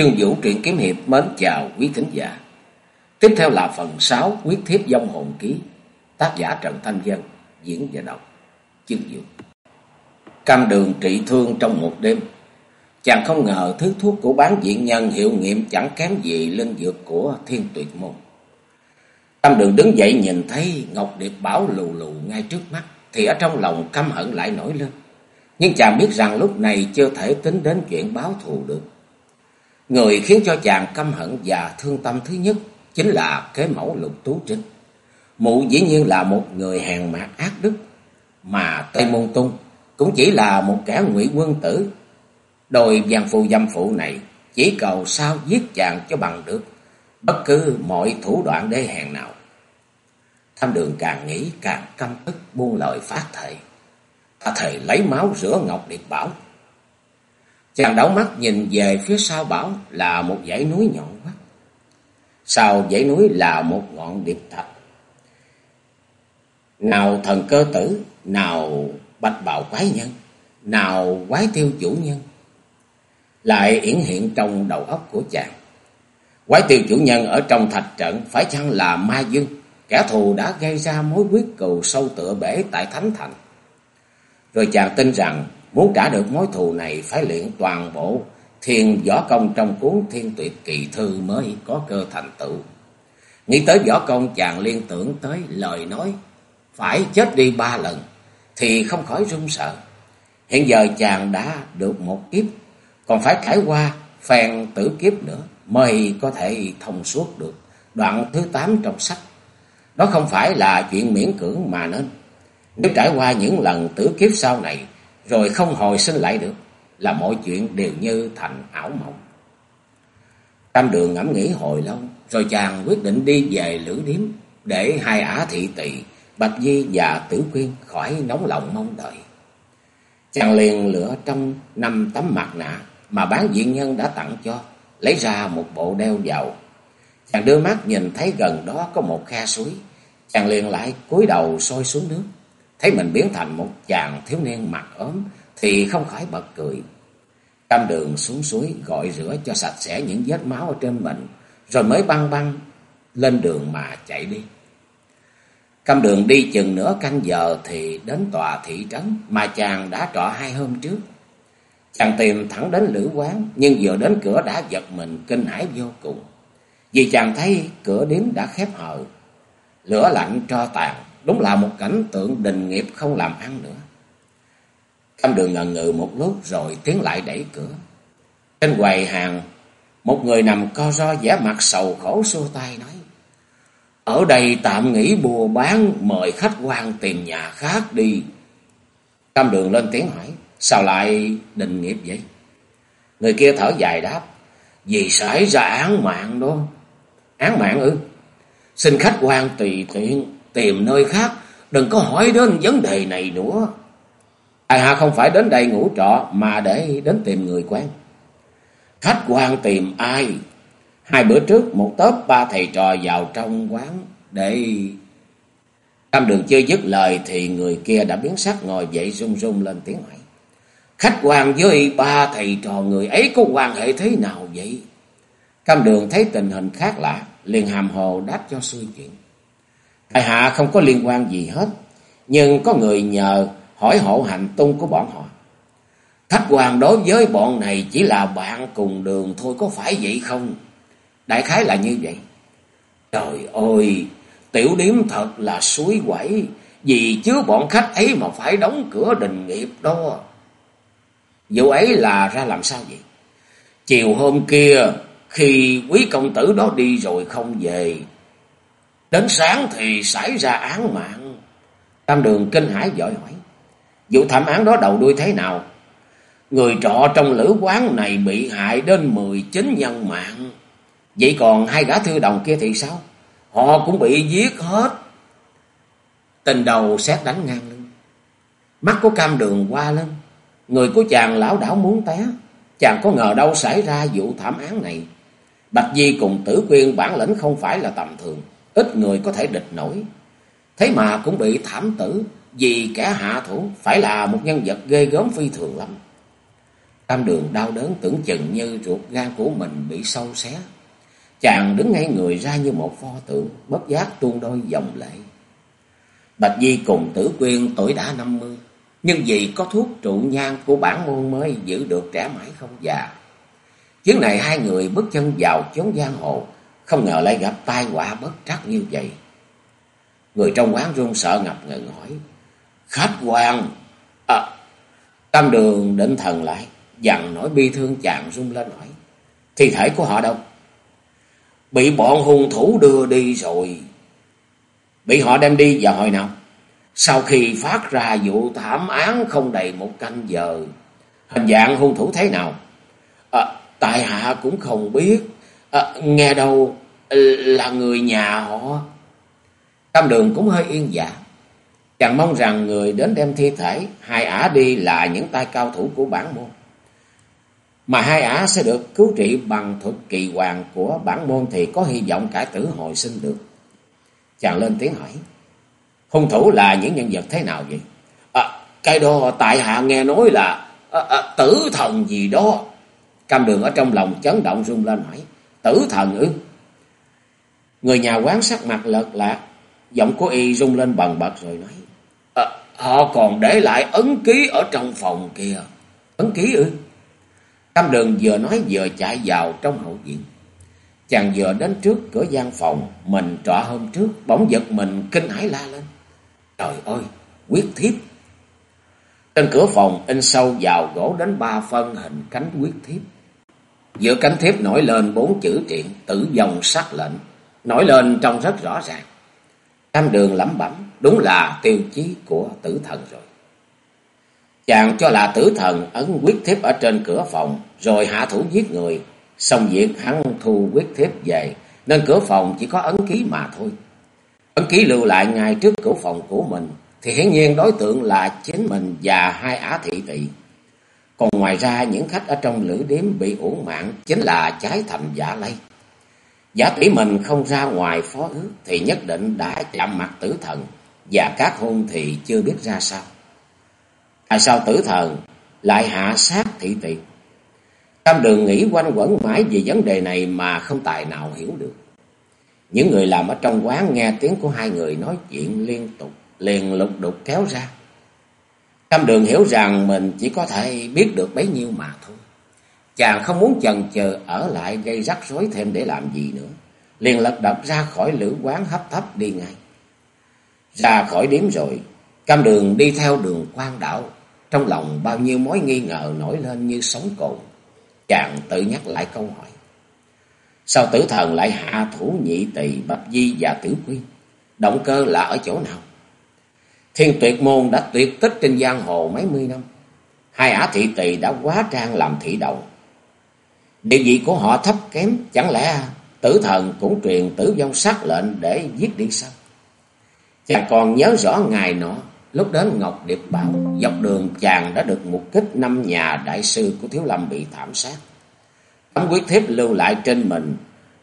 Chương Vũ truyện kiếm hiệp mến chào quý thính giả. Tiếp theo là phần 6 Quyết thiếp dông hồn ký. Tác giả Trần Thanh Dân, diễn và đọc. Chương Vũ. Cam đường trị thương trong một đêm. Chàng không ngờ thứ thuốc của bán diện nhân hiệu nghiệm chẳng kém gì linh dược của thiên tuyệt môn. Cam đường đứng dậy nhìn thấy Ngọc Điệp Bảo lù lù ngay trước mắt. Thì ở trong lòng căm hận lại nổi lên. Nhưng chàng biết rằng lúc này chưa thể tính đến chuyện báo thù được. Người khiến cho chàng căm hận và thương tâm thứ nhất chính là kế mẫu lục tú trinh. Mụ dĩ nhiên là một người hèn mạt ác đức, mà Tây Môn Tung cũng chỉ là một kẻ ngụy quân tử. Đồi giang phù dâm phụ này chỉ cầu sao giết chàng cho bằng được bất cứ mọi thủ đoạn đê hèn nào. Tham đường càng nghĩ càng căm tức buông lời phát thệ. Ta thề lấy máu rửa Ngọc Điệp Bảo Chàng đảo mắt nhìn về phía sau bảo là một dãy núi nhọn quá Sau dãy núi là một ngọn điệp thạch. Nào thần cơ tử, nào bạch bào quái nhân, nào quái tiêu chủ nhân. Lại hiển hiện trong đầu óc của chàng. Quái tiêu chủ nhân ở trong thạch trận phải chăng là ma dương, kẻ thù đã gây ra mối quyết cừu sâu tựa bể tại Thánh Thành. Rồi chàng tin rằng Muốn trả được mối thù này phải luyện toàn bộ thiên võ công trong cuốn thiên tuyệt kỳ thư mới có cơ thành tựu. Nghĩ tới võ công chàng liên tưởng tới lời nói, phải chết đi ba lần thì không khỏi run sợ. Hiện giờ chàng đã được một kiếp, còn phải trải qua phèn tử kiếp nữa mới có thể thông suốt được đoạn thứ tám trong sách. Đó không phải là chuyện miễn cưỡng mà nên. Nếu trải qua những lần tử kiếp sau này rồi không hồi sinh lại được, là mọi chuyện đều như thành ảo mộng. Tam đường ngẫm nghĩ hồi lâu, rồi chàng quyết định đi về lữ điếm, để hai ả thị tỳ Bạch Di và Tử Quyên khỏi nóng lòng mong đợi. Chàng liền lửa trong năm tấm mặt nạ mà bán diện nhân đã tặng cho, lấy ra một bộ đeo vào. Chàng đưa mắt nhìn thấy gần đó có một khe suối, chàng liền lại cúi đầu soi xuống nước thấy mình biến thành một chàng thiếu niên mặt ốm thì không khỏi bật cười. Cam đường xuống suối gọi rửa cho sạch sẽ những vết máu ở trên mình, rồi mới băng băng lên đường mà chạy đi. Cam đường đi chừng nửa canh giờ thì đến tòa thị trấn mà chàng đã trọ hai hôm trước. Chàng tìm thẳng đến lữ quán, nhưng vừa đến cửa đã giật mình kinh hãi vô cùng. Vì chàng thấy cửa điếm đã khép hờ, lửa lạnh tro tàn, Đúng là một cảnh tượng đình nghiệp không làm ăn nữa. Cam đường ngần ngừ một lúc rồi tiến lại đẩy cửa. Trên quầy hàng, một người nằm co ro vẻ mặt sầu khổ xua tay nói. Ở đây tạm nghỉ bùa bán, mời khách quan tìm nhà khác đi. Cam đường lên tiếng hỏi, sao lại đình nghiệp vậy? Người kia thở dài đáp, vì xảy ra án mạng đó. Án mạng ư? Xin khách quan tùy tiện tìm nơi khác, đừng có hỏi đến vấn đề này nữa. Tài hạ không phải đến đây ngủ trọ mà để đến tìm người quen. Khách quan tìm ai? Hai bữa trước một tớp ba thầy trò vào trong quán để... Tam đường chưa dứt lời thì người kia đã biến sắc ngồi dậy run run lên tiếng hỏi. Khách quan với ba thầy trò người ấy có quan hệ thế nào vậy? Cam đường thấy tình hình khác lạ, liền hàm hồ đáp cho xuôi chuyện. Tại hạ không có liên quan gì hết, nhưng có người nhờ hỏi hộ hành tung của bọn họ. Thách hoàng đối với bọn này chỉ là bạn cùng đường thôi có phải vậy không? Đại khái là như vậy. Trời ơi, tiểu điếm thật là suối quẩy, vì chứ bọn khách ấy mà phải đóng cửa đình nghiệp đó. Vụ ấy là ra làm sao vậy? Chiều hôm kia, khi quý công tử đó đi rồi không về, Đến sáng thì xảy ra án mạng. Tam đường kinh hãi giỏi hỏi. Vụ thảm án đó đầu đuôi thế nào? Người trọ trong lữ quán này bị hại đến 19 nhân mạng. Vậy còn hai gã thư đồng kia thì sao? Họ cũng bị giết hết. Tình đầu xét đánh ngang lưng. Mắt của cam đường qua lên. Người của chàng lão đảo muốn té. Chàng có ngờ đâu xảy ra vụ thảm án này. Bạch Di cùng tử quyên bản lĩnh không phải là tầm thường ít người có thể địch nổi. Thế mà cũng bị thảm tử vì kẻ hạ thủ phải là một nhân vật ghê gớm phi thường lắm. Tam đường đau đớn tưởng chừng như ruột gan của mình bị sâu xé. Chàng đứng ngay người ra như một pho tượng, bất giác tuôn đôi dòng lệ. Bạch Di cùng tử quyên tuổi đã năm mươi, nhưng vì có thuốc trụ nhang của bản môn mới giữ được trẻ mãi không già. Chuyến này hai người bước chân vào chốn giang hồ, không ngờ lại gặp tai họa bất trắc như vậy. Người trong quán run sợ ngập ngừng hỏi, Khách quan, à, Tam đường định thần lại, dặn nỗi bi thương chàng rung lên hỏi, Thi thể của họ đâu? Bị bọn hung thủ đưa đi rồi. Bị họ đem đi vào hồi nào? Sau khi phát ra vụ thảm án không đầy một canh giờ. Hình dạng hung thủ thế nào? À, tại hạ cũng không biết. À, nghe đâu là người nhà họ. Tam đường cũng hơi yên dạ. Chàng mong rằng người đến đem thi thể hai ả đi là những tay cao thủ của bản môn. Mà hai ả sẽ được cứu trị bằng thuật kỳ hoàng của bản môn thì có hy vọng cải tử hồi sinh được. Chàng lên tiếng hỏi. Hung thủ là những nhân vật thế nào vậy? À, cái đó tại hạ nghe nói là à, à, tử thần gì đó. Cam đường ở trong lòng chấn động rung lên hỏi. Tử thần ư? Người nhà quán sắc mặt lợt lạc. Giọng của y rung lên bần bật rồi nói. À, họ còn để lại ấn ký ở trong phòng kia. Ấn ký ư? tam đường vừa nói vừa chạy vào trong hậu viện. Chàng vừa đến trước cửa gian phòng, mình trọ hôm trước, bỗng giật mình kinh hãi la lên. Trời ơi, quyết thiếp! Trên cửa phòng in sâu vào gỗ đến ba phân hình cánh quyết thiếp. Giữa cánh thiếp nổi lên bốn chữ triện tử dòng sắc lệnh, nổi lên trông rất rõ ràng. tam đường lẩm bẩm, đúng là tiêu chí của tử thần rồi. Chàng cho là tử thần ấn quyết thiếp ở trên cửa phòng, rồi hạ thủ giết người, xong việc hắn thu quyết thiếp về, nên cửa phòng chỉ có ấn ký mà thôi. Ấn ký lưu lại ngay trước cửa phòng của mình, thì hiển nhiên đối tượng là chính mình và hai ả thị thị còn ngoài ra những khách ở trong lữ điếm bị uổng mạng chính là trái thầm giả lây. Giả tỷ mình không ra ngoài phó ước thì nhất định đã chạm mặt tử thần và các hôn thì chưa biết ra sao. Tại sao tử thần lại hạ sát thị tỵ? Tam đường nghĩ quanh quẩn mãi về vấn đề này mà không tài nào hiểu được. Những người làm ở trong quán nghe tiếng của hai người nói chuyện liên tục, liền lục đục kéo ra. Cam đường hiểu rằng mình chỉ có thể biết được bấy nhiêu mà thôi. Chàng không muốn chần chờ ở lại gây rắc rối thêm để làm gì nữa. Liền lật đập ra khỏi lữ quán hấp thấp đi ngay. Ra khỏi điếm rồi, cam đường đi theo đường quan đảo. Trong lòng bao nhiêu mối nghi ngờ nổi lên như sóng cồn. Chàng tự nhắc lại câu hỏi. Sao tử thần lại hạ thủ nhị tỳ Bập di và tử quyên? Động cơ là ở chỗ nào? Thiên tuyệt môn đã tuyệt tích trên giang hồ mấy mươi năm. Hai ả thị tỳ đã quá trang làm thị đầu. Địa vị của họ thấp kém, chẳng lẽ tử thần cũng truyền tử vong sắc lệnh để giết đi sao? Chàng còn nhớ rõ ngày nọ, lúc đến Ngọc Điệp Bảo, dọc đường chàng đã được mục kích năm nhà đại sư của Thiếu Lâm bị thảm sát. Tấm quyết thiếp lưu lại trên mình,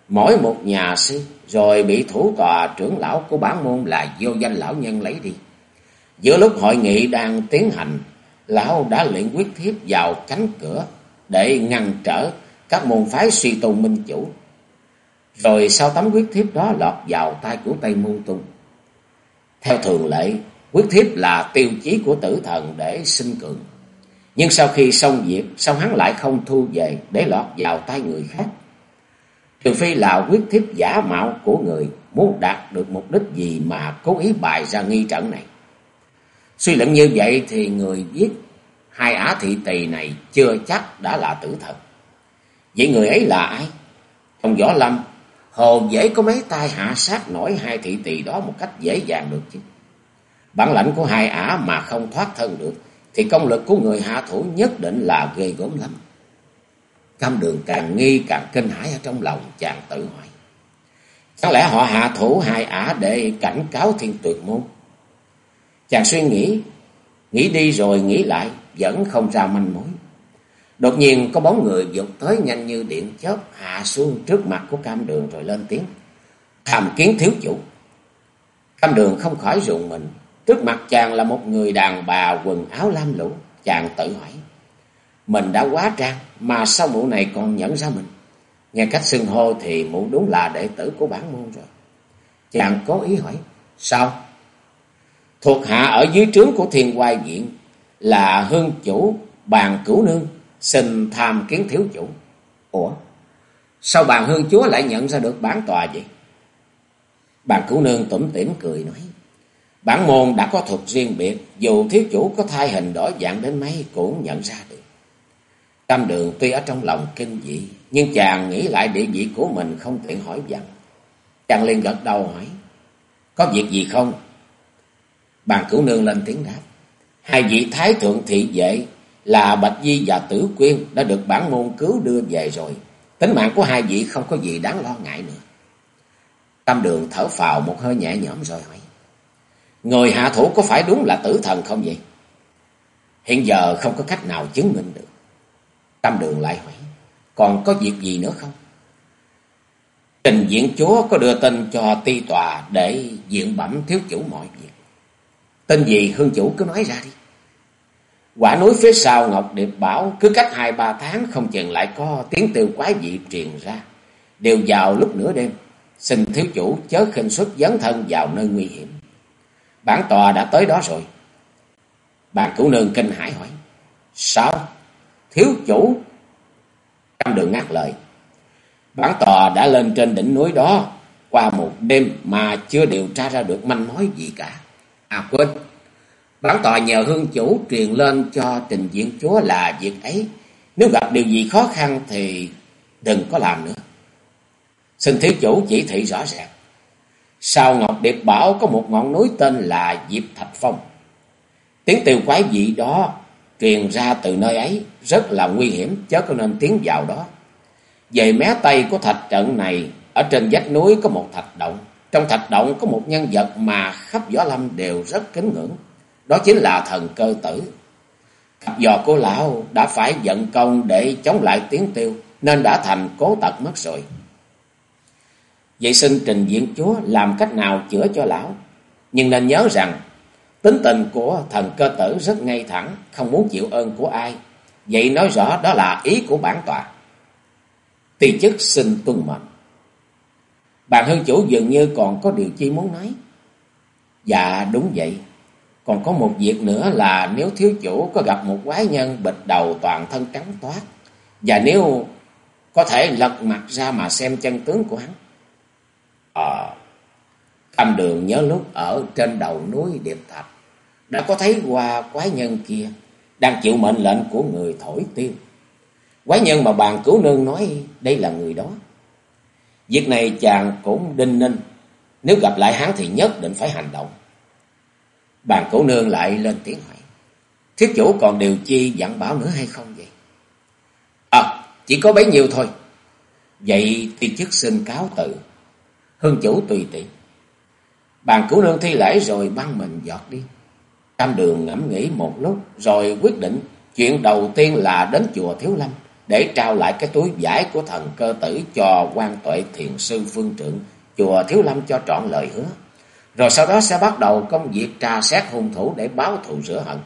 mỗi một nhà sư, rồi bị thủ tòa trưởng lão của bản môn là vô danh lão nhân lấy đi. Giữa lúc hội nghị đang tiến hành, lão đã luyện quyết thiếp vào cánh cửa để ngăn trở các môn phái suy tôn minh chủ. Rồi sau tấm quyết thiếp đó lọt vào tay của Tây Môn Tung. Theo thường lệ, quyết thiếp là tiêu chí của tử thần để sinh cường. Nhưng sau khi xong việc, sao hắn lại không thu về để lọt vào tay người khác? Trừ phi là quyết thiếp giả mạo của người muốn đạt được mục đích gì mà cố ý bài ra nghi trận này. Suy luận như vậy thì người viết hai ả thị tỳ này chưa chắc đã là tử thần. Vậy người ấy là ai? Trong võ lâm, hồ dễ có mấy tay hạ sát nổi hai thị tỳ đó một cách dễ dàng được chứ. Bản lãnh của hai ả mà không thoát thân được, thì công lực của người hạ thủ nhất định là ghê gớm lắm. Cam đường càng nghi càng kinh hãi ở trong lòng chàng tự hỏi. Chẳng lẽ họ hạ thủ hai ả để cảnh cáo thiên tuyệt môn? Chàng suy nghĩ, nghĩ đi rồi nghĩ lại, vẫn không ra manh mối. Đột nhiên có bóng người dục tới nhanh như điện chớp hạ xuống trước mặt của cam đường rồi lên tiếng. Tham kiến thiếu chủ. Cam đường không khỏi rụng mình. Trước mặt chàng là một người đàn bà quần áo lam lũ. Chàng tự hỏi. Mình đã quá trang, mà sao mụ này còn nhận ra mình? Nghe cách xưng hô thì mụ đúng là đệ tử của bản môn rồi. Chàng có ý hỏi, sao? Thuộc hạ ở dưới trướng của thiên hoài viện là hương chủ bàn cửu nương, xin tham kiến thiếu chủ. Ủa? Sao bàn hương chúa lại nhận ra được bản tòa vậy? Bàn cửu nương tủm tỉm cười nói. Bản môn đã có thuật riêng biệt, dù thiếu chủ có thay hình đổi dạng đến mấy cũng nhận ra được. Tam đường tuy ở trong lòng kinh dị, nhưng chàng nghĩ lại địa vị của mình không tiện hỏi dặn. Chàng liền gật đầu hỏi, có việc gì không? Bàn cửu nương lên tiếng đáp, hai vị thái thượng thị vệ là Bạch Di và Tử Quyên đã được bản môn cứu đưa về rồi. Tính mạng của hai vị không có gì đáng lo ngại nữa. Tam đường thở phào một hơi nhẹ nhõm rồi hỏi. Người hạ thủ có phải đúng là tử thần không vậy? Hiện giờ không có cách nào chứng minh được. Tam đường lại hỏi. Còn có việc gì nữa không? Trình diện chúa có đưa tin cho ti tòa để diện bẩm thiếu chủ mọi việc. Tên gì hương chủ, cứ nói ra đi. Quả núi phía sau Ngọc Điệp bảo, cứ cách hai, ba tháng không chừng lại có tiếng tiêu quái dị truyền ra. Đều vào lúc nửa đêm. Xin thiếu chủ chớ khinh suất dấn thân vào nơi nguy hiểm. Bản tòa đã tới đó rồi. Bàn cửu nương kinh hải hỏi. Sao? Thiếu chủ? Trăm đường ngắt lời. Bản tòa đã lên trên đỉnh núi đó, qua một đêm mà chưa điều tra ra được manh mối gì cả. À quên, bản tòa nhờ hương chủ truyền lên cho trình diện chúa là việc ấy. Nếu gặp điều gì khó khăn thì đừng có làm nữa. Xin thiếu chủ chỉ thị rõ ràng. Sau Ngọc Điệp Bảo có một ngọn núi tên là Diệp Thạch Phong. Tiếng tiêu quái dị đó truyền ra từ nơi ấy rất là nguy hiểm chớ có nên tiến vào đó. Về mé tây của thạch trận này, ở trên vách núi có một thạch động. Trong thạch động có một nhân vật mà khắp võ lâm đều rất kính ngưỡng. Đó chính là thần cơ tử. Cặp giò của lão đã phải giận công để chống lại tiếng tiêu, nên đã thành cố tật mất rồi. Vậy xin trình diện chúa làm cách nào chữa cho lão. Nhưng nên nhớ rằng tính tình của thần cơ tử rất ngay thẳng, không muốn chịu ơn của ai. Vậy nói rõ đó là ý của bản tòa. Tỳ chức xin tuân mệnh. Bạn hương chủ dường như còn có điều chi muốn nói. Dạ đúng vậy. Còn có một việc nữa là nếu thiếu chủ có gặp một quái nhân bịch đầu toàn thân trắng toát. Và nếu có thể lật mặt ra mà xem chân tướng của hắn. Ờ, à, đường nhớ lúc ở trên đầu núi Điệp Thạch. Đã có thấy qua quái nhân kia đang chịu mệnh lệnh của người thổi tiêu. Quái nhân mà bàn cứu nương nói đây là người đó. Việc này chàng cũng đinh ninh. Nếu gặp lại hắn thì nhất định phải hành động. Bàn cổ nương lại lên tiếng hỏi. Thiết chủ còn điều chi dặn bảo nữa hay không vậy? À, chỉ có bấy nhiêu thôi. Vậy thì chức xin cáo tự Hương chủ tùy tiện. Bàn cổ nương thi lễ rồi băng mình giọt đi. Tam đường ngẫm nghĩ một lúc rồi quyết định chuyện đầu tiên là đến chùa Thiếu Lâm để trao lại cái túi giải của thần cơ tử cho quan tuệ thiền sư phương trượng chùa Thiếu Lâm cho trọn lời hứa. Rồi sau đó sẽ bắt đầu công việc tra xét hung thủ để báo thù rửa hận.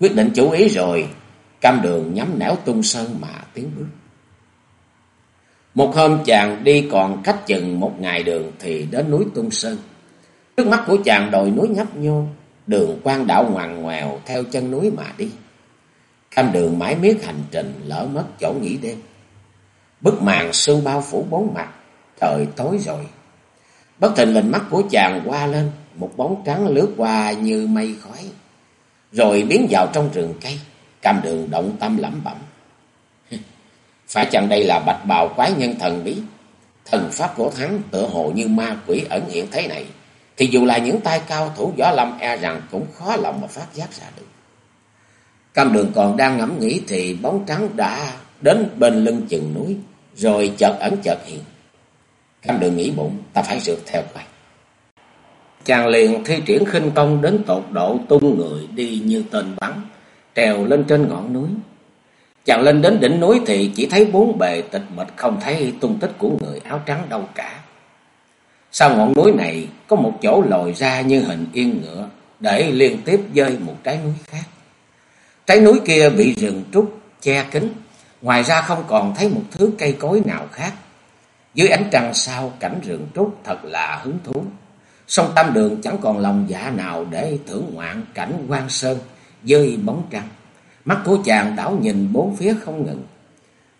Quyết định chủ ý rồi, cam đường nhắm nẻo tung sơn mà tiến bước. Một hôm chàng đi còn cách chừng một ngày đường thì đến núi Tung Sơn. Trước mắt của chàng đồi núi nhấp nhô, đường quan đạo ngoằn ngoèo theo chân núi mà đi. Cam đường mãi miết hành trình lỡ mất chỗ nghỉ đêm. Bức màn sương bao phủ bốn mặt, trời tối rồi. Bất thình lình mắt của chàng qua lên, một bóng trắng lướt qua như mây khói. Rồi biến vào trong rừng cây, cam đường động tâm lẩm bẩm. Phải chăng đây là bạch bào quái nhân thần bí? Thần pháp của thắng tựa hồ như ma quỷ ẩn hiện thế này. Thì dù là những tay cao thủ võ lâm e rằng cũng khó lòng mà phát giác ra được. Cam đường còn đang ngẫm nghĩ thì bóng trắng đã đến bên lưng chừng núi. Rồi chợt ẩn chợt hiện. Cam đường nghĩ bụng, ta phải rượt theo vậy Chàng liền thi triển khinh công đến tột độ tung người đi như tên bắn. Trèo lên trên ngọn núi. Chàng lên đến đỉnh núi thì chỉ thấy bốn bề tịch mịch không thấy tung tích của người áo trắng đâu cả. Sau ngọn núi này, có một chỗ lồi ra như hình yên ngựa để liên tiếp dơi một trái núi khác. Trái núi kia bị rừng trúc che kín, ngoài ra không còn thấy một thứ cây cối nào khác. Dưới ánh trăng sao cảnh rừng trúc thật là hứng thú. Sông Tam Đường chẳng còn lòng dạ nào để thưởng ngoạn cảnh quan sơn với bóng trăng. Mắt của chàng đảo nhìn bốn phía không ngừng.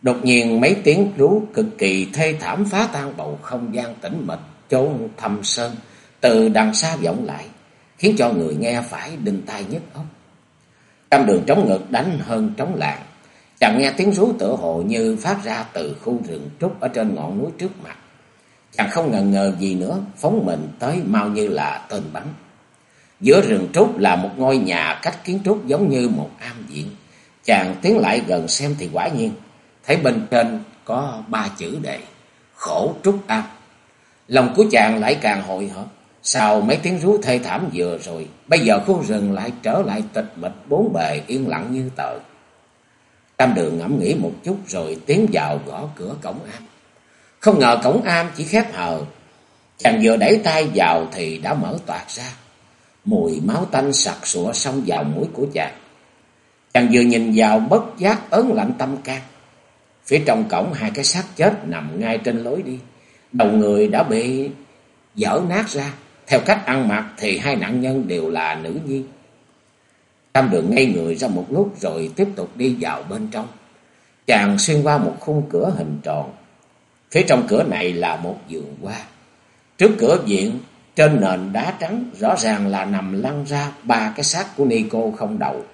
Đột nhiên mấy tiếng rú cực kỳ thê thảm phá tan bầu không gian tĩnh mịch chốn thâm sơn từ đằng xa vọng lại, khiến cho người nghe phải đinh tai nhức óc. Cam đường trống ngực đánh hơn trống làng, chàng nghe tiếng rú tựa hồ như phát ra từ khu rừng trúc ở trên ngọn núi trước mặt. Chàng không ngần ngờ gì nữa, phóng mình tới mau như là tên bắn. Giữa rừng trúc là một ngôi nhà cách kiến trúc giống như một am viện. Chàng tiến lại gần xem thì quả nhiên, thấy bên trên có ba chữ đề, khổ trúc am. Lòng của chàng lại càng hồi hộp. Sau mấy tiếng rú thê thảm vừa rồi, bây giờ khu rừng lại trở lại tịch mịch bốn bề yên lặng như tờ. Tam đường ngẫm nghĩ một chút rồi tiến vào gõ cửa cổng am. Không ngờ cổng am chỉ khép hờ. Chàng vừa đẩy tay vào thì đã mở toạc ra. Mùi máu tanh sặc sụa xông vào mũi của chàng. Chàng vừa nhìn vào bất giác ớn lạnh tâm can. Phía trong cổng hai cái xác chết nằm ngay trên lối đi. Đầu người đã bị dở nát ra. Theo cách ăn mặc thì hai nạn nhân đều là nữ nhi. Tam đường ngay người ra một lúc rồi tiếp tục đi vào bên trong. Chàng xuyên qua một khung cửa hình tròn. Phía trong cửa này là một giường hoa. Trước cửa viện, trên nền đá trắng rõ ràng là nằm lăn ra ba cái xác của Nico không đầu.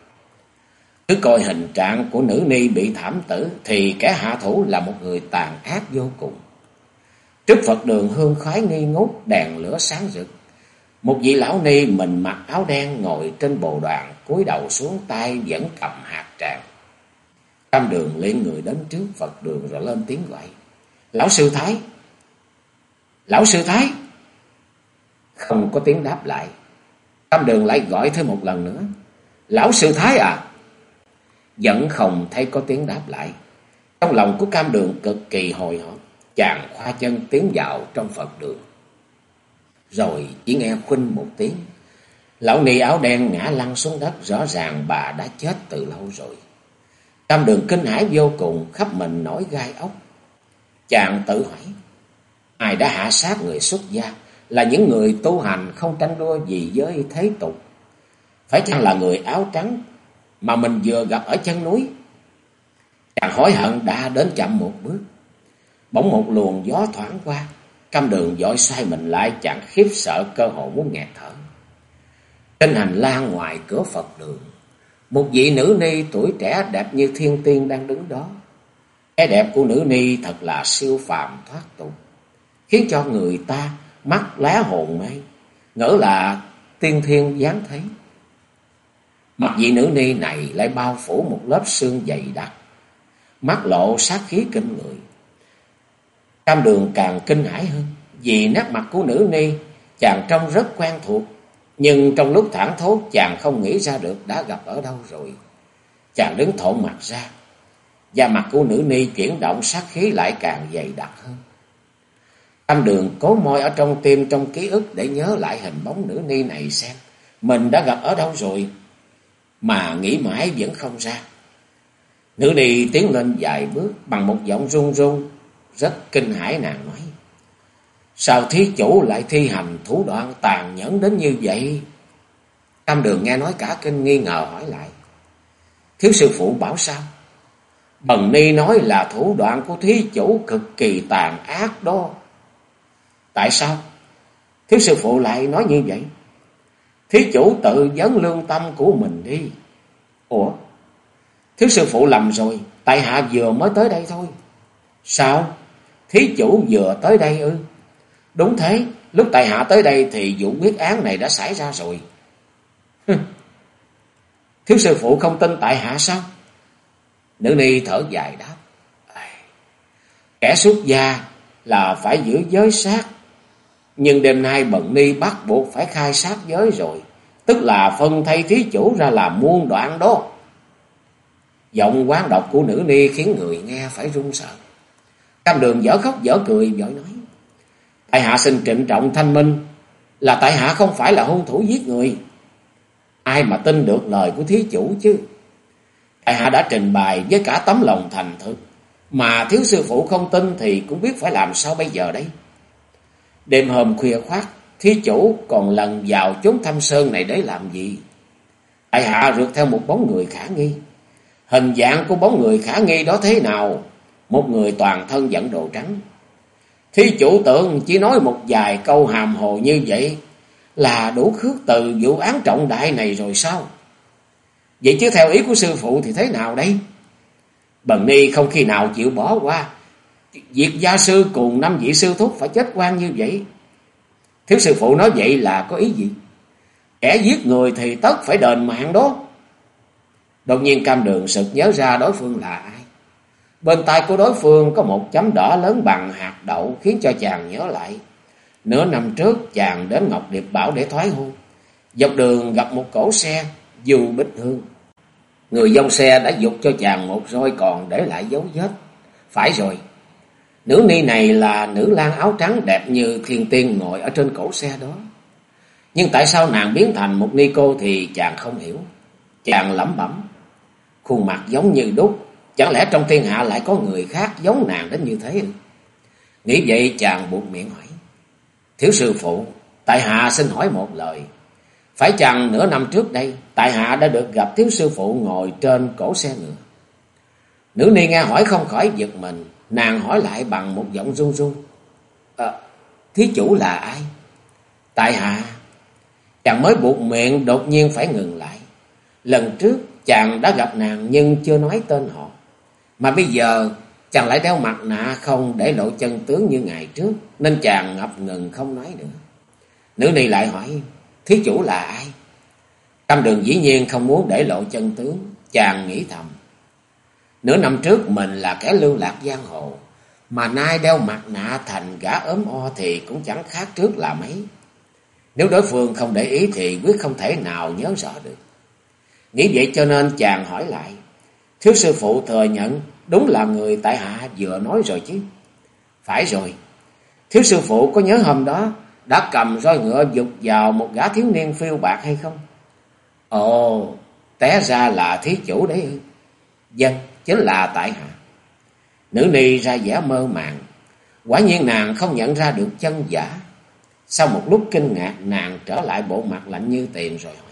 Cứ coi hình trạng của nữ ni bị thảm tử thì kẻ hạ thủ là một người tàn ác vô cùng. Trước Phật đường hương khói nghi ngút, đèn lửa sáng rực. Một vị lão ni mình mặc áo đen ngồi trên bồ đoàn, cúi đầu xuống tay vẫn cầm hạt tràng. Tam đường liền người đến trước Phật đường rồi lên tiếng gọi. Lão sư Thái! Lão sư Thái! Không có tiếng đáp lại. Tam đường lại gọi thêm một lần nữa. Lão sư Thái à! Vẫn không thấy có tiếng đáp lại. Trong lòng của cam đường cực kỳ hồi hộp. Chàng khoa chân tiến vào trong Phật đường. Rồi chỉ nghe khuynh một tiếng. Lão nị áo đen ngã lăn xuống đất. Rõ ràng bà đã chết từ lâu rồi. tâm đường kinh hãi vô cùng. Khắp mình nổi gai ốc. Chàng tự hỏi. Ai đã hạ sát người xuất gia? Là những người tu hành không tranh đua gì với thế tục. Phải chăng là người áo trắng mà mình vừa gặp ở chân núi? Chàng hối hận đã đến chậm một bước. Bỗng một luồng gió thoảng qua, cam đường dội xoay mình lại chàng khiếp sợ cơ hội muốn nghẹt thở. Trên hành lang ngoài cửa Phật đường, một vị nữ ni tuổi trẻ đẹp như thiên tiên đang đứng đó. Cái đẹp của nữ ni thật là siêu phàm thoát tục, khiến cho người ta mắt lá hồn mê, ngỡ là tiên thiên dáng thấy. Mặt vị nữ ni này lại bao phủ một lớp xương dày đặc, mắt lộ sát khí kinh người tam đường càng kinh hãi hơn, vì nét mặt của nữ ni chàng trông rất quen thuộc, nhưng trong lúc thẳng thốt chàng không nghĩ ra được đã gặp ở đâu rồi. Chàng đứng thộn mặt ra, da mặt của nữ ni chuyển động sát khí lại càng dày đặc hơn. tam đường cố môi ở trong tim trong ký ức để nhớ lại hình bóng nữ ni này xem, mình đã gặp ở đâu rồi, mà nghĩ mãi vẫn không ra. Nữ ni tiến lên vài bước bằng một giọng run run, rất kinh hãi nàng nói. Sao thí chủ lại thi hành thủ đoạn tàn nhẫn đến như vậy? Tam đường nghe nói cả kinh nghi ngờ hỏi lại. Thiếu sư phụ bảo sao? Bần ni nói là thủ đoạn của thí chủ cực kỳ tàn ác đó. Tại sao? Thiếu sư phụ lại nói như vậy? Thí chủ tự dấn lương tâm của mình đi. Ủa? Thiếu sư phụ lầm rồi, tại hạ vừa mới tới đây thôi. Sao? Thí chủ vừa tới đây ư? Đúng thế, lúc tại hạ tới đây thì vụ quyết án này đã xảy ra rồi. Thiếu sư phụ không tin tại hạ sao? Nữ ni thở dài đáp. Kẻ xuất gia là phải giữ giới sát. Nhưng đêm nay bận ni bắt buộc phải khai sát giới rồi. Tức là phân thay thí chủ ra làm muôn đoạn đó. Giọng quán độc của nữ ni khiến người nghe phải run sợ. Cam đường dở khóc dở cười vội nói. Tại hạ xin trịnh trọng thanh minh là tại hạ không phải là hung thủ giết người. Ai mà tin được lời của thí chủ chứ? Tại hạ đã trình bày với cả tấm lòng thành thực. Mà thiếu sư phụ không tin thì cũng biết phải làm sao bây giờ đấy. Đêm hôm khuya khoát, thí chủ còn lần vào chốn thăm sơn này để làm gì? Tại hạ rượt theo một bóng người khả nghi. Hình dạng của bóng người khả nghi đó thế nào? Một người toàn thân dẫn đồ trắng. Thí chủ tưởng chỉ nói một vài câu hàm hồ như vậy, là đủ khước từ vụ án trọng đại này rồi sao? Vậy chứ theo ý của sư phụ thì thế nào đây? Bần ni không khi nào chịu bỏ qua. Việc gia sư cùng năm vị sư thúc phải chết quan như vậy. Thiếu sư phụ nói vậy là có ý gì? Kẻ giết người thì tất phải đền mạng đó. Đột nhiên cam đường sực nhớ ra đối phương là ai. Bên tay của đối phương có một chấm đỏ lớn bằng hạt đậu khiến cho chàng nhớ lại. Nửa năm trước chàng đến Ngọc Điệp Bảo để thoái hôn. Dọc đường gặp một cổ xe, dù bích hương. Người dông xe đã dục cho chàng một roi còn để lại dấu vết. Phải rồi, nữ ni này là nữ lang áo trắng đẹp như thiên tiên ngồi ở trên cổ xe đó. Nhưng tại sao nàng biến thành một ni cô thì chàng không hiểu. Chàng lẩm bẩm, khuôn mặt giống như đúc, chẳng lẽ trong thiên hạ lại có người khác giống nàng đến như thế? Nghĩ vậy chàng buộc miệng hỏi, thiếu sư phụ, tại hạ xin hỏi một lời. Phải chăng nửa năm trước đây, tại hạ đã được gặp thiếu sư phụ ngồi trên cổ xe ngựa. Nữ ni nghe hỏi không khỏi giật mình, nàng hỏi lại bằng một giọng run run. À, thí chủ là ai? Tại hạ. Chàng mới buộc miệng đột nhiên phải ngừng lại. Lần trước chàng đã gặp nàng nhưng chưa nói tên họ. Mà bây giờ chàng lại đeo mặt nạ không để lộ chân tướng như ngày trước. Nên chàng ngập ngừng không nói nữa. Nữ ni lại hỏi, thí chủ là ai? Tâm đường dĩ nhiên không muốn để lộ chân tướng. Chàng nghĩ thầm. Nửa năm trước mình là kẻ lưu lạc giang hồ. Mà nay đeo mặt nạ thành gã ốm o thì cũng chẳng khác trước là mấy. Nếu đối phương không để ý thì quyết không thể nào nhớ rõ được. Nghĩ vậy cho nên chàng hỏi lại. Thiếu sư phụ thừa nhận đúng là người tại hạ vừa nói rồi chứ. Phải rồi. Thiếu sư phụ có nhớ hôm đó đã cầm roi ngựa dục vào một gã thiếu niên phiêu bạc hay không? Ồ, té ra là thí chủ đấy ư. Dân, chính là tại hạ. Nữ ni ra vẻ mơ màng. Quả nhiên nàng không nhận ra được chân giả. Sau một lúc kinh ngạc, nàng trở lại bộ mặt lạnh như tiền rồi hỏi.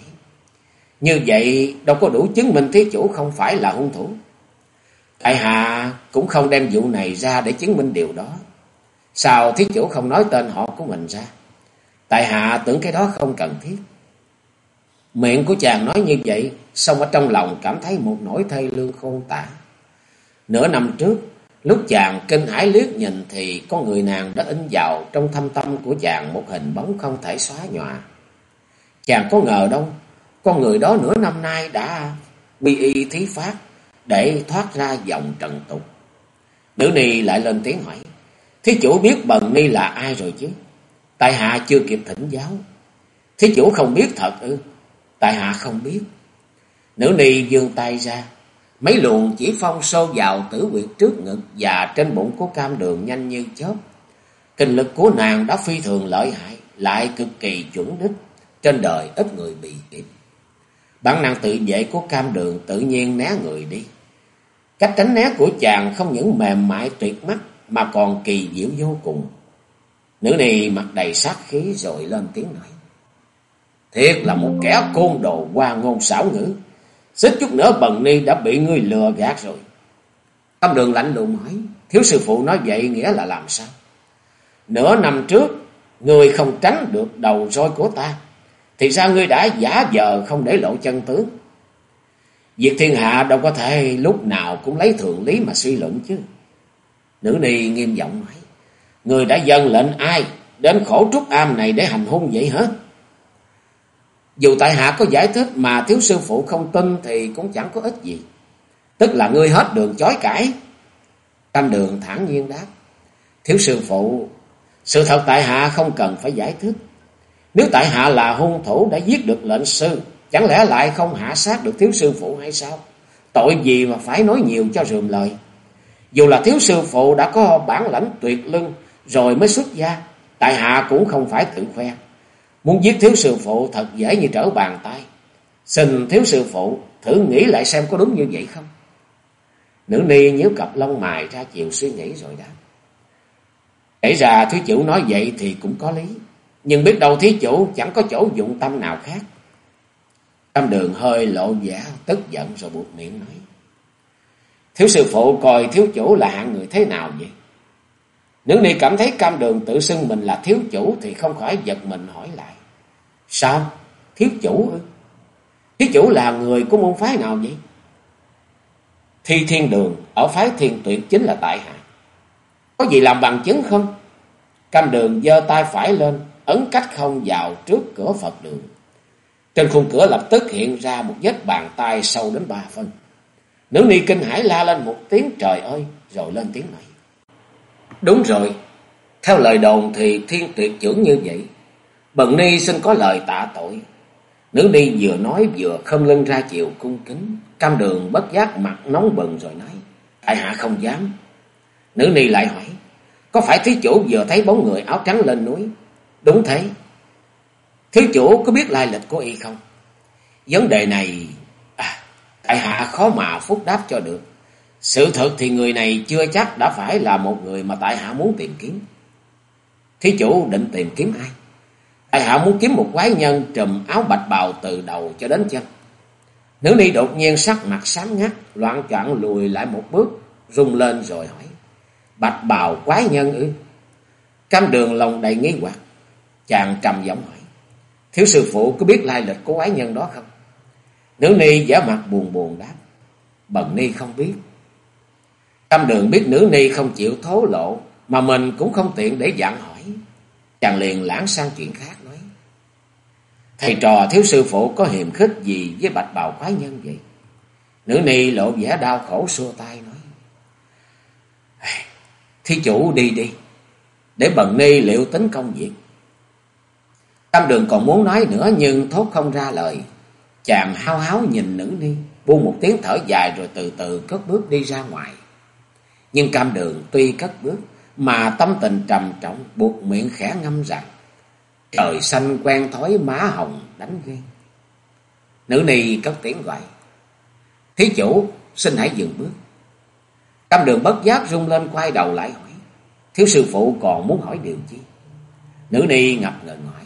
Như vậy đâu có đủ chứng minh thí chủ không phải là hung thủ. Tại hạ cũng không đem vụ này ra để chứng minh điều đó. Sao thí chủ không nói tên họ của mình ra? Tại hạ tưởng cái đó không cần thiết. Miệng của chàng nói như vậy, xong ở trong lòng cảm thấy một nỗi thê lương khôn tả. Nửa năm trước, lúc chàng kinh hãi liếc nhìn thì có người nàng đã in vào trong thâm tâm của chàng một hình bóng không thể xóa nhòa. Chàng có ngờ đâu, con người đó nửa năm nay đã bị y thí phát để thoát ra dòng trần tục. Nữ ni lại lên tiếng hỏi, thí chủ biết bần ni là ai rồi chứ? Tại hạ chưa kịp thỉnh giáo. Thí chủ không biết thật ư? Tại hạ không biết. Nữ ni dương tay ra. Mấy luồng chỉ phong sâu vào tử quyệt trước ngực và trên bụng của cam đường nhanh như chớp. Kinh lực của nàng đã phi thường lợi hại, lại cực kỳ chuẩn đích. Trên đời ít người bị kịp. Bản năng tự vệ của cam đường tự nhiên né người đi. Cách tránh né của chàng không những mềm mại tuyệt mắt mà còn kỳ diệu vô cùng. Nữ này mặt đầy sát khí rồi lên tiếng nói. Thiệt là một kẻ côn đồ qua ngôn xảo ngữ. Xích chút nữa bần ni đã bị ngươi lừa gạt rồi. Tâm đường lạnh lùng hỏi. Thiếu sư phụ nói vậy nghĩa là làm sao? Nửa năm trước, người không tránh được đầu roi của ta. Thì sao ngươi đã giả vờ không để lộ chân tướng? Việc thiên hạ đâu có thể lúc nào cũng lấy thường lý mà suy luận chứ. Nữ ni nghiêm giọng nói. Người đã dâng lệnh ai đến khổ trúc am này để hành hung vậy hả? Dù tại hạ có giải thích mà thiếu sư phụ không tin thì cũng chẳng có ích gì. Tức là ngươi hết đường chối cãi. tam đường thản nhiên đáp. Thiếu sư phụ, sự thật tại hạ không cần phải giải thích. Nếu tại hạ là hung thủ đã giết được lệnh sư, chẳng lẽ lại không hạ sát được thiếu sư phụ hay sao? Tội gì mà phải nói nhiều cho rườm lời. Dù là thiếu sư phụ đã có bản lãnh tuyệt lưng rồi mới xuất gia, tại hạ cũng không phải tự khoe. Muốn giết thiếu sư phụ thật dễ như trở bàn tay. Xin thiếu sư phụ thử nghĩ lại xem có đúng như vậy không? Nữ ni nhíu cặp lông mày ra chiều suy nghĩ rồi đáp. Kể ra thứ chủ nói vậy thì cũng có lý. Nhưng biết đâu thí chủ chẳng có chỗ dụng tâm nào khác. Cam đường hơi lộ vẻ tức giận rồi buộc miệng nói. Thiếu sư phụ coi thiếu chủ là hạng người thế nào vậy? Nữ ni cảm thấy cam đường tự xưng mình là thiếu chủ thì không khỏi giật mình hỏi lại. Sao? Thiếu chủ ư? Thiếu chủ là người của môn phái nào vậy? Thi thiên đường ở phái thiên tuyệt chính là tại hạ. Có gì làm bằng chứng không? Cam đường giơ tay phải lên, ấn cách không vào trước cửa Phật đường. Trên khung cửa lập tức hiện ra một vết bàn tay sâu đến ba phân. Nữ ni kinh hải la lên một tiếng trời ơi, rồi lên tiếng này. Đúng rồi, theo lời đồn thì thiên tuyệt trưởng như vậy. Bần ni xin có lời tạ tội. Nữ ni vừa nói vừa khâm lưng ra chiều cung kính. Cam đường bất giác mặt nóng bừng rồi nói. Tại hạ không dám. Nữ ni lại hỏi. Có phải thí chủ vừa thấy bóng người áo trắng lên núi? Đúng thế. Thiếu chủ có biết lai lịch của y không? Vấn đề này... À, tại hạ khó mà phúc đáp cho được. Sự thật thì người này chưa chắc đã phải là một người mà tại hạ muốn tìm kiếm. Thí chủ định tìm kiếm ai? Tại hạ muốn kiếm một quái nhân trùm áo bạch bào từ đầu cho đến chân. Nữ ni đột nhiên sắc mặt sáng ngắt, loạn choạng lùi lại một bước, rung lên rồi hỏi. Bạch bào quái nhân ư? Cam đường lòng đầy nghi hoặc, chàng trầm giọng hỏi. Thiếu sư phụ có biết lai lịch của quái nhân đó không? Nữ ni giả mặt buồn buồn đáp. Bần ni không biết. Tâm đường biết nữ ni không chịu thố lộ, mà mình cũng không tiện để dặn hỏi. Chàng liền lãng sang chuyện khác nói. Thầy trò thiếu sư phụ có hiềm khích gì với bạch bào quái nhân vậy? Nữ ni lộ vẻ đau khổ xua tay nói. Thí chủ đi đi, để bần ni liệu tính công việc. Tâm đường còn muốn nói nữa nhưng thốt không ra lời. Chàng hao háo nhìn nữ ni, buông một tiếng thở dài rồi từ từ cất bước đi ra ngoài. Nhưng cam đường tuy cất bước mà tâm tình trầm trọng buộc miệng khẽ ngâm rằng Trời xanh quen thói má hồng đánh ghen. Nữ ni cất tiếng gọi. Thí chủ xin hãy dừng bước. Cam đường bất giác rung lên quay đầu lại hỏi. Thiếu sư phụ còn muốn hỏi điều chi? Nữ ni ngập ngừng hỏi.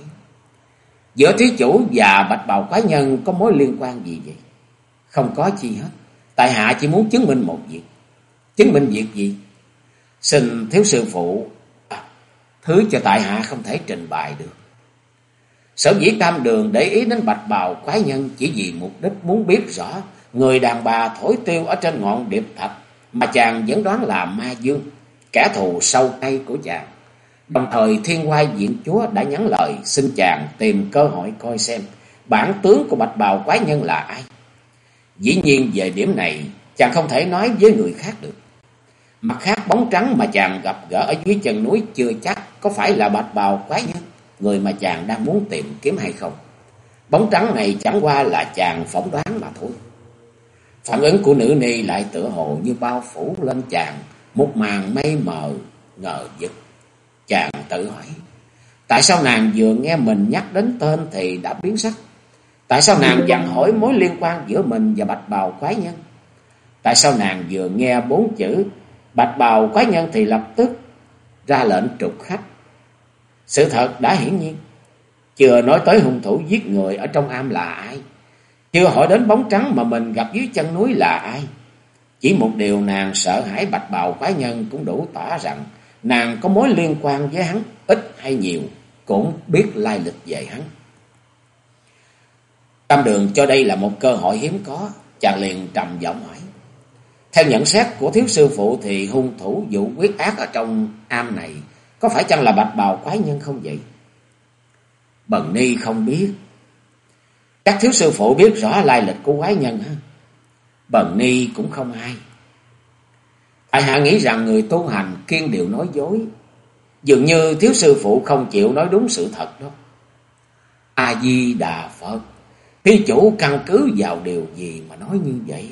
Giữa thí chủ và bạch bào quái nhân có mối liên quan gì vậy? Không có chi hết. Tại hạ chỉ muốn chứng minh một việc. Chứng minh việc gì? Xin thiếu sư phụ à, thứ cho tại hạ không thể trình bày được. Sở dĩ tam đường để ý đến bạch bào quái nhân chỉ vì mục đích muốn biết rõ người đàn bà thổi tiêu ở trên ngọn điệp thạch mà chàng vẫn đoán là ma dương, kẻ thù sâu tay của chàng. Đồng thời thiên hoa diện chúa đã nhắn lời xin chàng tìm cơ hội coi xem bản tướng của bạch bào quái nhân là ai. Dĩ nhiên về điểm này chàng không thể nói với người khác được. Mặt khác bóng trắng mà chàng gặp gỡ ở dưới chân núi chưa chắc có phải là bạch bào quái nhân, người mà chàng đang muốn tìm kiếm hay không. Bóng trắng này chẳng qua là chàng phỏng đoán mà thôi. Phản ứng của nữ ni lại tựa hồ như bao phủ lên chàng một màn mây mờ ngờ vực. Chàng tự hỏi, tại sao nàng vừa nghe mình nhắc đến tên thì đã biến sắc? Tại sao nàng dặn hỏi mối liên quan giữa mình và bạch bào quái nhân? Tại sao nàng vừa nghe bốn chữ Bạch bào quái nhân thì lập tức ra lệnh trục khách. Sự thật đã hiển nhiên. Chưa nói tới hung thủ giết người ở trong am là ai. Chưa hỏi đến bóng trắng mà mình gặp dưới chân núi là ai. Chỉ một điều nàng sợ hãi bạch bào quái nhân cũng đủ tỏ rằng nàng có mối liên quan với hắn, ít hay nhiều, cũng biết lai lịch về hắn. Tam đường cho đây là một cơ hội hiếm có, chàng liền trầm giọng hỏi. Theo nhận xét của thiếu sư phụ thì hung thủ vụ quyết ác ở trong am này có phải chăng là bạch bào quái nhân không vậy? Bần ni không biết. các thiếu sư phụ biết rõ lai lịch của quái nhân ha. Bần ni cũng không ai. Tại hạ nghĩ rằng người tu hành kiên điều nói dối. Dường như thiếu sư phụ không chịu nói đúng sự thật đó. A-di-đà Phật. Thi chủ căn cứ vào điều gì mà nói như vậy?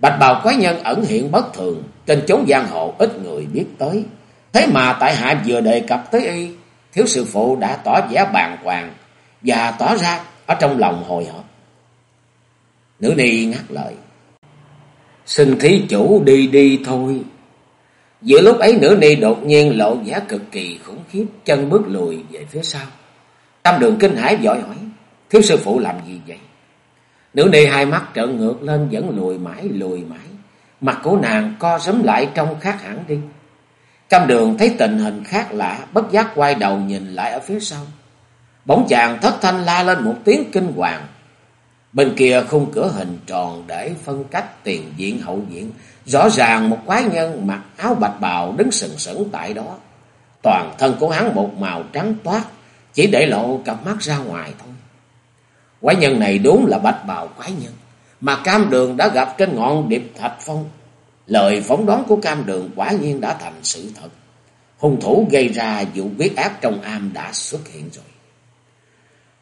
Bạch bào quái nhân ẩn hiện bất thường, trên chốn giang hồ ít người biết tới. Thế mà tại hạ vừa đề cập tới y, thiếu sư phụ đã tỏ vẻ bàng hoàng và tỏ ra ở trong lòng hồi hộp. Nữ ni ngắt lời. Xin thí chủ đi đi thôi. Giữa lúc ấy nữ ni đột nhiên lộ vẻ cực kỳ khủng khiếp, chân bước lùi về phía sau. Tam đường kinh hãi vội hỏi, thiếu sư phụ làm gì vậy? Nữ ni hai mắt trợn ngược lên vẫn lùi mãi lùi mãi. Mặt của nàng co sấm lại trong khác hẳn đi. Cam đường thấy tình hình khác lạ, bất giác quay đầu nhìn lại ở phía sau. Bỗng chàng thất thanh la lên một tiếng kinh hoàng. Bên kia khung cửa hình tròn để phân cách tiền diện hậu diện. Rõ ràng một quái nhân mặc áo bạch bào đứng sừng sững tại đó. Toàn thân của hắn một màu trắng toát, chỉ để lộ cặp mắt ra ngoài thôi. Quái nhân này đúng là bạch bào quái nhân, mà cam đường đã gặp trên ngọn điệp thạch phong. Lời phóng đoán của cam đường quả nhiên đã thành sự thật. Hung thủ gây ra vụ quyết ác trong am đã xuất hiện rồi.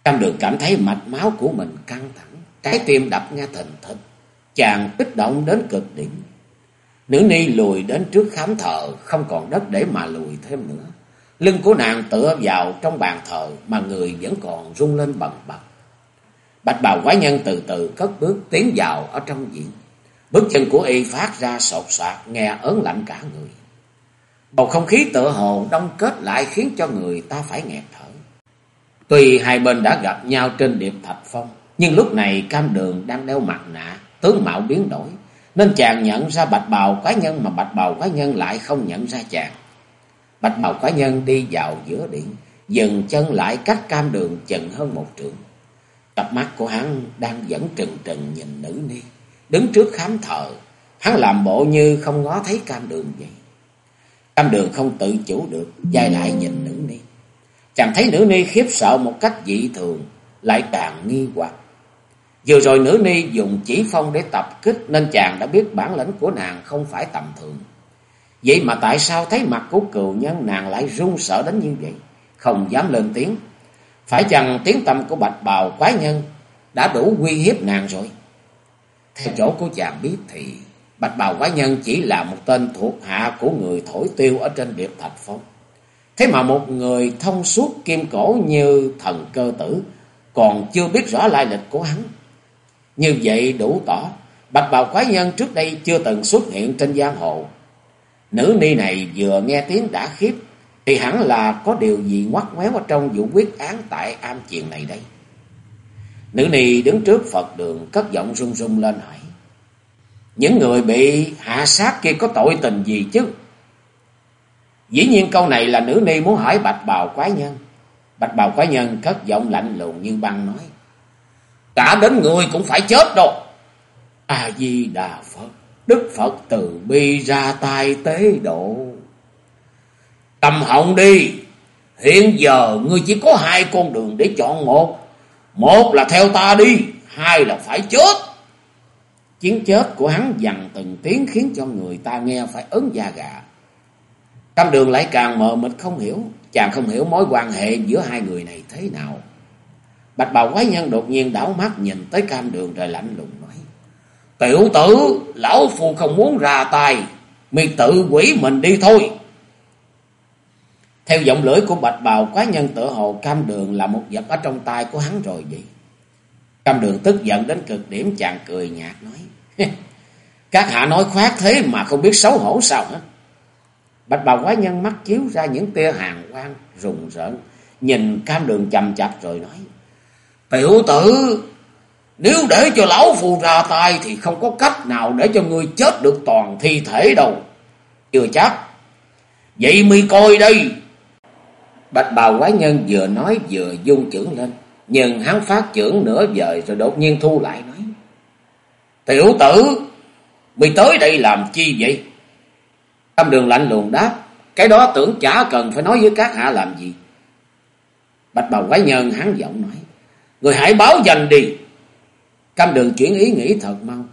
Cam đường cảm thấy mạch máu của mình căng thẳng, trái tim đập nghe thình thịch, chàng kích động đến cực điểm. Nữ ni lùi đến trước khám thờ, không còn đất để mà lùi thêm nữa. Lưng của nàng tựa vào trong bàn thờ mà người vẫn còn rung lên bần bật. Bạch bào quái nhân từ từ cất bước tiến vào ở trong viện. Bước chân của y phát ra sột soạt nghe ớn lạnh cả người. Bầu không khí tựa hồ đông kết lại khiến cho người ta phải nghẹt thở. Tuy hai bên đã gặp nhau trên điệp thạch phong, nhưng lúc này cam đường đang đeo mặt nạ, tướng mạo biến đổi, nên chàng nhận ra bạch bào cá nhân mà bạch bào cá nhân lại không nhận ra chàng. Bạch bào cá nhân đi vào giữa điện, dừng chân lại cách cam đường chừng hơn một trượng. Cặp mắt của hắn đang vẫn trừng trừng nhìn nữ ni, đứng trước khám thờ, hắn làm bộ như không ngó thấy cam đường vậy. Cam đường không tự chủ được, dài lại nhìn nữ ni. Chàng thấy nữ ni khiếp sợ một cách dị thường, lại càng nghi hoặc. Vừa rồi nữ ni dùng chỉ phong để tập kích nên chàng đã biết bản lĩnh của nàng không phải tầm thường. Vậy mà tại sao thấy mặt của cựu nhân nàng lại run sợ đến như vậy, không dám lên tiếng. Phải chăng tiếng tâm của bạch bào quái nhân đã đủ uy hiếp nàng rồi? Theo chỗ của chàng biết thì bạch bào quái nhân chỉ là một tên thuộc hạ của người thổi tiêu ở trên điệp thạch phong. Thế mà một người thông suốt kim cổ như thần cơ tử còn chưa biết rõ lai lịch của hắn. Như vậy đủ tỏ, bạch bào quái nhân trước đây chưa từng xuất hiện trên giang hồ. Nữ ni này vừa nghe tiếng đã khiếp, thì hẳn là có điều gì ngoắt ngoéo ở trong vụ quyết án tại am chuyện này đây. Nữ ni đứng trước Phật đường cất giọng run run lên hỏi. Những người bị hạ sát kia có tội tình gì chứ? Dĩ nhiên câu này là nữ ni muốn hỏi bạch bào quái nhân. Bạch bào quái nhân cất giọng lạnh lùng như băng nói. Cả đến người cũng phải chết đâu. A-di-đà Phật, Đức Phật từ bi ra tay tế độ. Cầm họng đi, hiện giờ ngươi chỉ có hai con đường để chọn một. Một là theo ta đi, hai là phải chết. Chiến chết của hắn dằn từng tiếng khiến cho người ta nghe phải ớn da gà. Cam đường lại càng mờ mịt không hiểu, chàng không hiểu mối quan hệ giữa hai người này thế nào. Bạch bào quái nhân đột nhiên đảo mắt nhìn tới cam đường rồi lạnh lùng nói. Tiểu tử, lão phu không muốn ra tay, mày tự quỷ mình đi thôi. Theo giọng lưỡi của bạch bào quái nhân tự hồ cam đường là một vật ở trong tay của hắn rồi vậy. Cam đường tức giận đến cực điểm chàng cười nhạt nói. Các hạ nói khoát thế mà không biết xấu hổ sao hả? Bạch bào quái nhân mắt chiếu ra những tia hàng quang rùng rợn. Nhìn cam đường chầm chập rồi nói. Tiểu tử, nếu để cho lão phù ra tay thì không có cách nào để cho ngươi chết được toàn thi thể đâu. Chưa chắc. Vậy mi coi đây. Bạch bào quái nhân vừa nói vừa dung trưởng lên. Nhưng hắn phát trưởng nửa vời rồi đột nhiên thu lại nói. Tiểu tử, mi tới đây làm chi vậy? Tâm đường lạnh lùng đáp. Cái đó tưởng chả cần phải nói với các hạ làm gì. Bạch bào quái nhân hắn giọng nói. Người hãy báo danh đi. Cam đường chuyển ý nghĩ thật mau.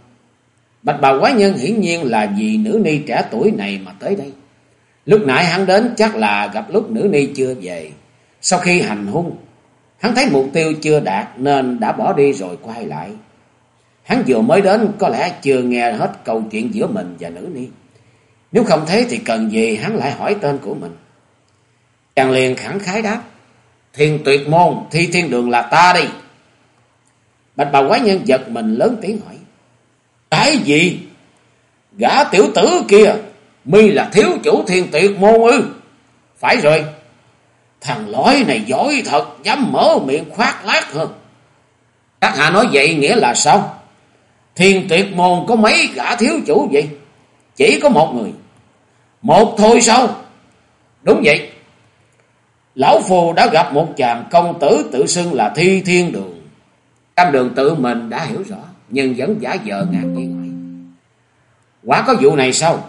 Bạch bào quái nhân hiển nhiên là vì nữ ni trẻ tuổi này mà tới đây. Lúc nãy hắn đến chắc là gặp lúc nữ ni chưa về. Sau khi hành hung, hắn thấy mục tiêu chưa đạt nên đã bỏ đi rồi quay lại. Hắn vừa mới đến có lẽ chưa nghe hết câu chuyện giữa mình và nữ ni. Nếu không thế thì cần gì hắn lại hỏi tên của mình. Chàng liền khẳng khái đáp. Thiên tuyệt môn, thi thiên đường là ta đi. Bạch bào quái nhân giật mình lớn tiếng hỏi. Cái gì? Gã tiểu tử kia, mi là thiếu chủ thiên tuyệt môn ư? Phải rồi, thằng lói này giỏi thật, dám mở miệng khoác lác hơn. Các hạ nói vậy nghĩa là sao? Thiên tuyệt môn có mấy gã thiếu chủ vậy? Chỉ có một người. Một thôi sao? Đúng vậy. Lão Phù đã gặp một chàng công tử tự xưng là Thi Thiên Đường. Cam đường tự mình đã hiểu rõ, nhưng vẫn giả vờ ngạc nhiên hỏi. Quả có vụ này sao?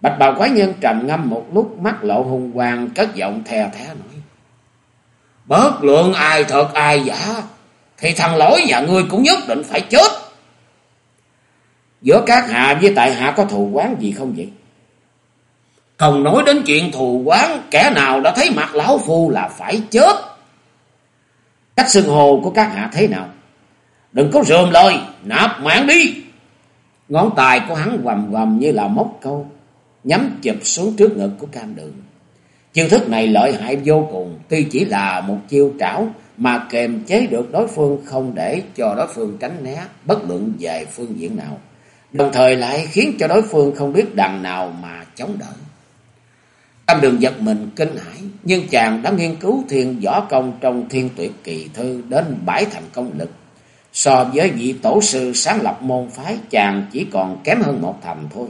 Bạch bào quái nhân trầm ngâm một lúc mắt lộ hung quang cất giọng thè thé nói. Bớt lượng ai thật ai giả, thì thằng lỗi và ngươi cũng nhất định phải chết. Giữa các hạ với tại hạ có thù quán gì không vậy? Không nói đến chuyện thù quán, kẻ nào đã thấy mặt lão phu là phải chết. Cách xưng hồ của các hạ thế nào? Đừng có rườm lời, nạp mạng đi. Ngón tay của hắn quầm quầm như là móc câu, nhắm chụp xuống trước ngực của cam đường. Chiêu thức này lợi hại vô cùng, tuy chỉ là một chiêu trảo mà kềm chế được đối phương không để cho đối phương tránh né, bất luận về phương diện nào. Đồng thời lại khiến cho đối phương không biết đằng nào mà chống đỡ. Tam đường giật mình kinh hãi, nhưng chàng đã nghiên cứu thiên võ công trong thiên tuyệt kỳ thư đến bãi thành công lực. So với vị tổ sư sáng lập môn phái, chàng chỉ còn kém hơn một thành thôi.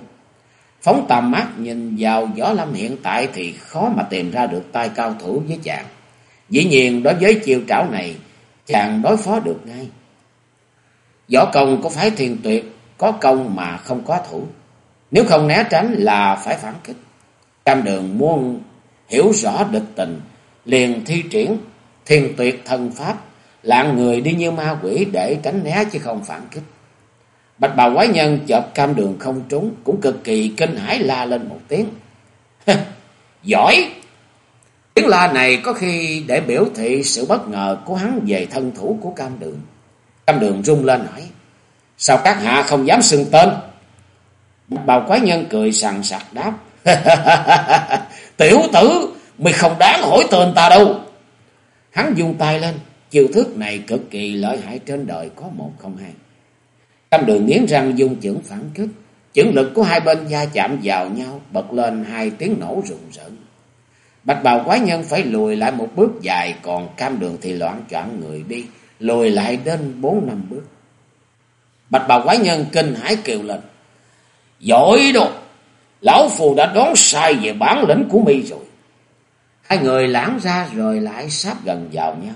Phóng tầm mắt nhìn vào võ lâm hiện tại thì khó mà tìm ra được tay cao thủ với chàng. Dĩ nhiên đối với chiêu trảo này, chàng đối phó được ngay. Võ công có phái thiền tuyệt, có công mà không có thủ. Nếu không né tránh là phải phản kích. Cam đường muốn hiểu rõ địch tình, liền thi triển thiên tuyệt thần pháp, lạng người đi như ma quỷ để tránh né chứ không phản kích. Bạch bào quái nhân chợp cam đường không trúng, cũng cực kỳ kinh hãi la lên một tiếng. Giỏi! Tiếng la này có khi để biểu thị sự bất ngờ của hắn về thân thủ của cam đường. Cam đường rung lên hỏi, sao các hạ không dám xưng tên? Bạch bào quái nhân cười sằng sặc đáp, Tiểu tử, mày không đáng hỏi tên ta đâu. Hắn dung tay lên, chiêu thức này cực kỳ lợi hại trên đời có một không hai. Cam đường nghiến răng dung chưởng phản kích, chưởng lực của hai bên da chạm vào nhau, bật lên hai tiếng nổ rùng rợn. Bạch bào quái nhân phải lùi lại một bước dài, còn cam đường thì loạn choạng người đi, lùi lại đến bốn năm bước. Bạch bào quái nhân kinh hãi kêu lên. Giỏi đồ! Lão Phù đã đoán sai về bản lĩnh của mi rồi. Hai người lãng ra rồi lại sắp gần vào nhau.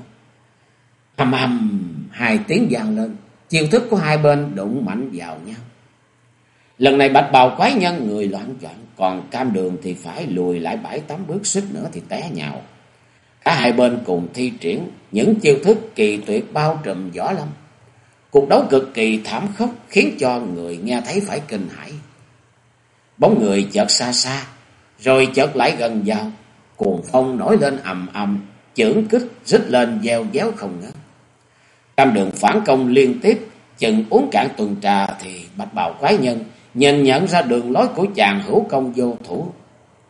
Hầm hầm, hai tiếng vang lên. Chiêu thức của hai bên đụng mạnh vào nhau. Lần này bạch bào quái nhân người loạn choạng, còn cam đường thì phải lùi lại bảy tám bước xích nữa thì té nhào. Cả hai bên cùng thi triển những chiêu thức kỳ tuyệt bao trùm võ lâm. Cuộc đấu cực kỳ thảm khốc khiến cho người nghe thấy phải kinh hãi. Bóng người chợt xa xa, rồi chợt lại gần vào. Cuồng phong nổi lên ầm ầm, chưởng kích rít lên gieo déo không ngớt. Cam đường phản công liên tiếp, chừng uống cạn tuần trà thì bạch bào quái nhân nhìn nhận ra đường lối của chàng hữu công vô thủ.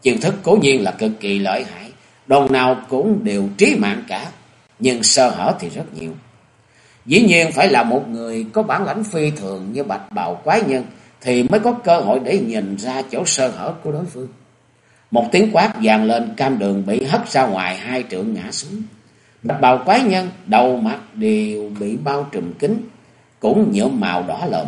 Chiêu thức cố nhiên là cực kỳ lợi hại, đòn nào cũng đều trí mạng cả, nhưng sơ hở thì rất nhiều. Dĩ nhiên phải là một người có bản lãnh phi thường như bạch bào quái nhân thì mới có cơ hội để nhìn ra chỗ sơ hở của đối phương. Một tiếng quát vàng lên, cam đường bị hất ra ngoài hai trượng ngã xuống. Bạch bào quái nhân, đầu mặt đều bị bao trùm kính, cũng nhuộm màu đỏ lợm.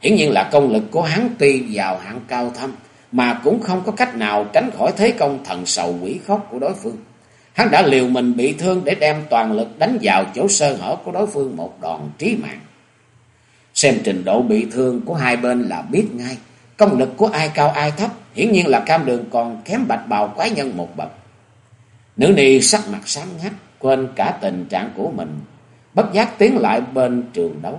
Hiển nhiên là công lực của hắn tuy vào hạng cao thâm, mà cũng không có cách nào tránh khỏi thế công thần sầu quỷ khóc của đối phương. Hắn đã liều mình bị thương để đem toàn lực đánh vào chỗ sơ hở của đối phương một đòn trí mạng. Xem trình độ bị thương của hai bên là biết ngay. Công lực của ai cao ai thấp. Hiển nhiên là cam đường còn kém bạch bào quái nhân một bậc. Nữ ni sắc mặt sáng ngắt. Quên cả tình trạng của mình. Bất giác tiến lại bên trường đấu.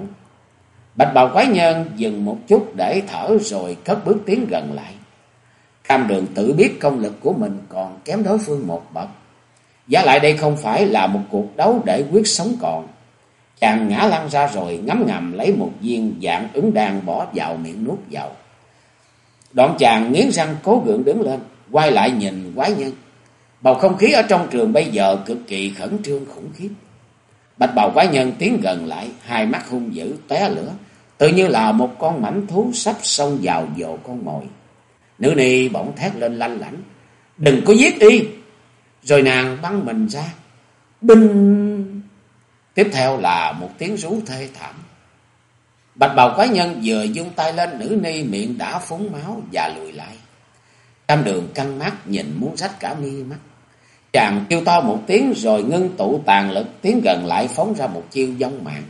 Bạch bào quái nhân dừng một chút để thở rồi cất bước tiến gần lại. Cam đường tự biết công lực của mình còn kém đối phương một bậc. Giá lại đây không phải là một cuộc đấu để quyết sống còn, Chàng ngã lăn ra rồi ngấm ngầm lấy một viên dạng ứng đan bỏ vào miệng nuốt vào. Đoạn chàng nghiến răng cố gượng đứng lên, quay lại nhìn quái nhân. Bầu không khí ở trong trường bây giờ cực kỳ khẩn trương khủng khiếp. Bạch bào quái nhân tiến gần lại, hai mắt hung dữ, té lửa, tự như là một con mảnh thú sắp xông vào dồ con mồi. Nữ ni bỗng thét lên lanh lảnh. Đừng có giết y. Rồi nàng bắn mình ra. Binh! Tiếp theo là một tiếng rú thê thảm. Bạch bào quái nhân vừa dung tay lên nữ ni miệng đã phúng máu và lùi lại. Tam đường căng mắt nhìn muốn rách cả mi mắt. Chàng kêu to một tiếng rồi ngưng tụ tàn lực tiến gần lại phóng ra một chiêu dông mạng.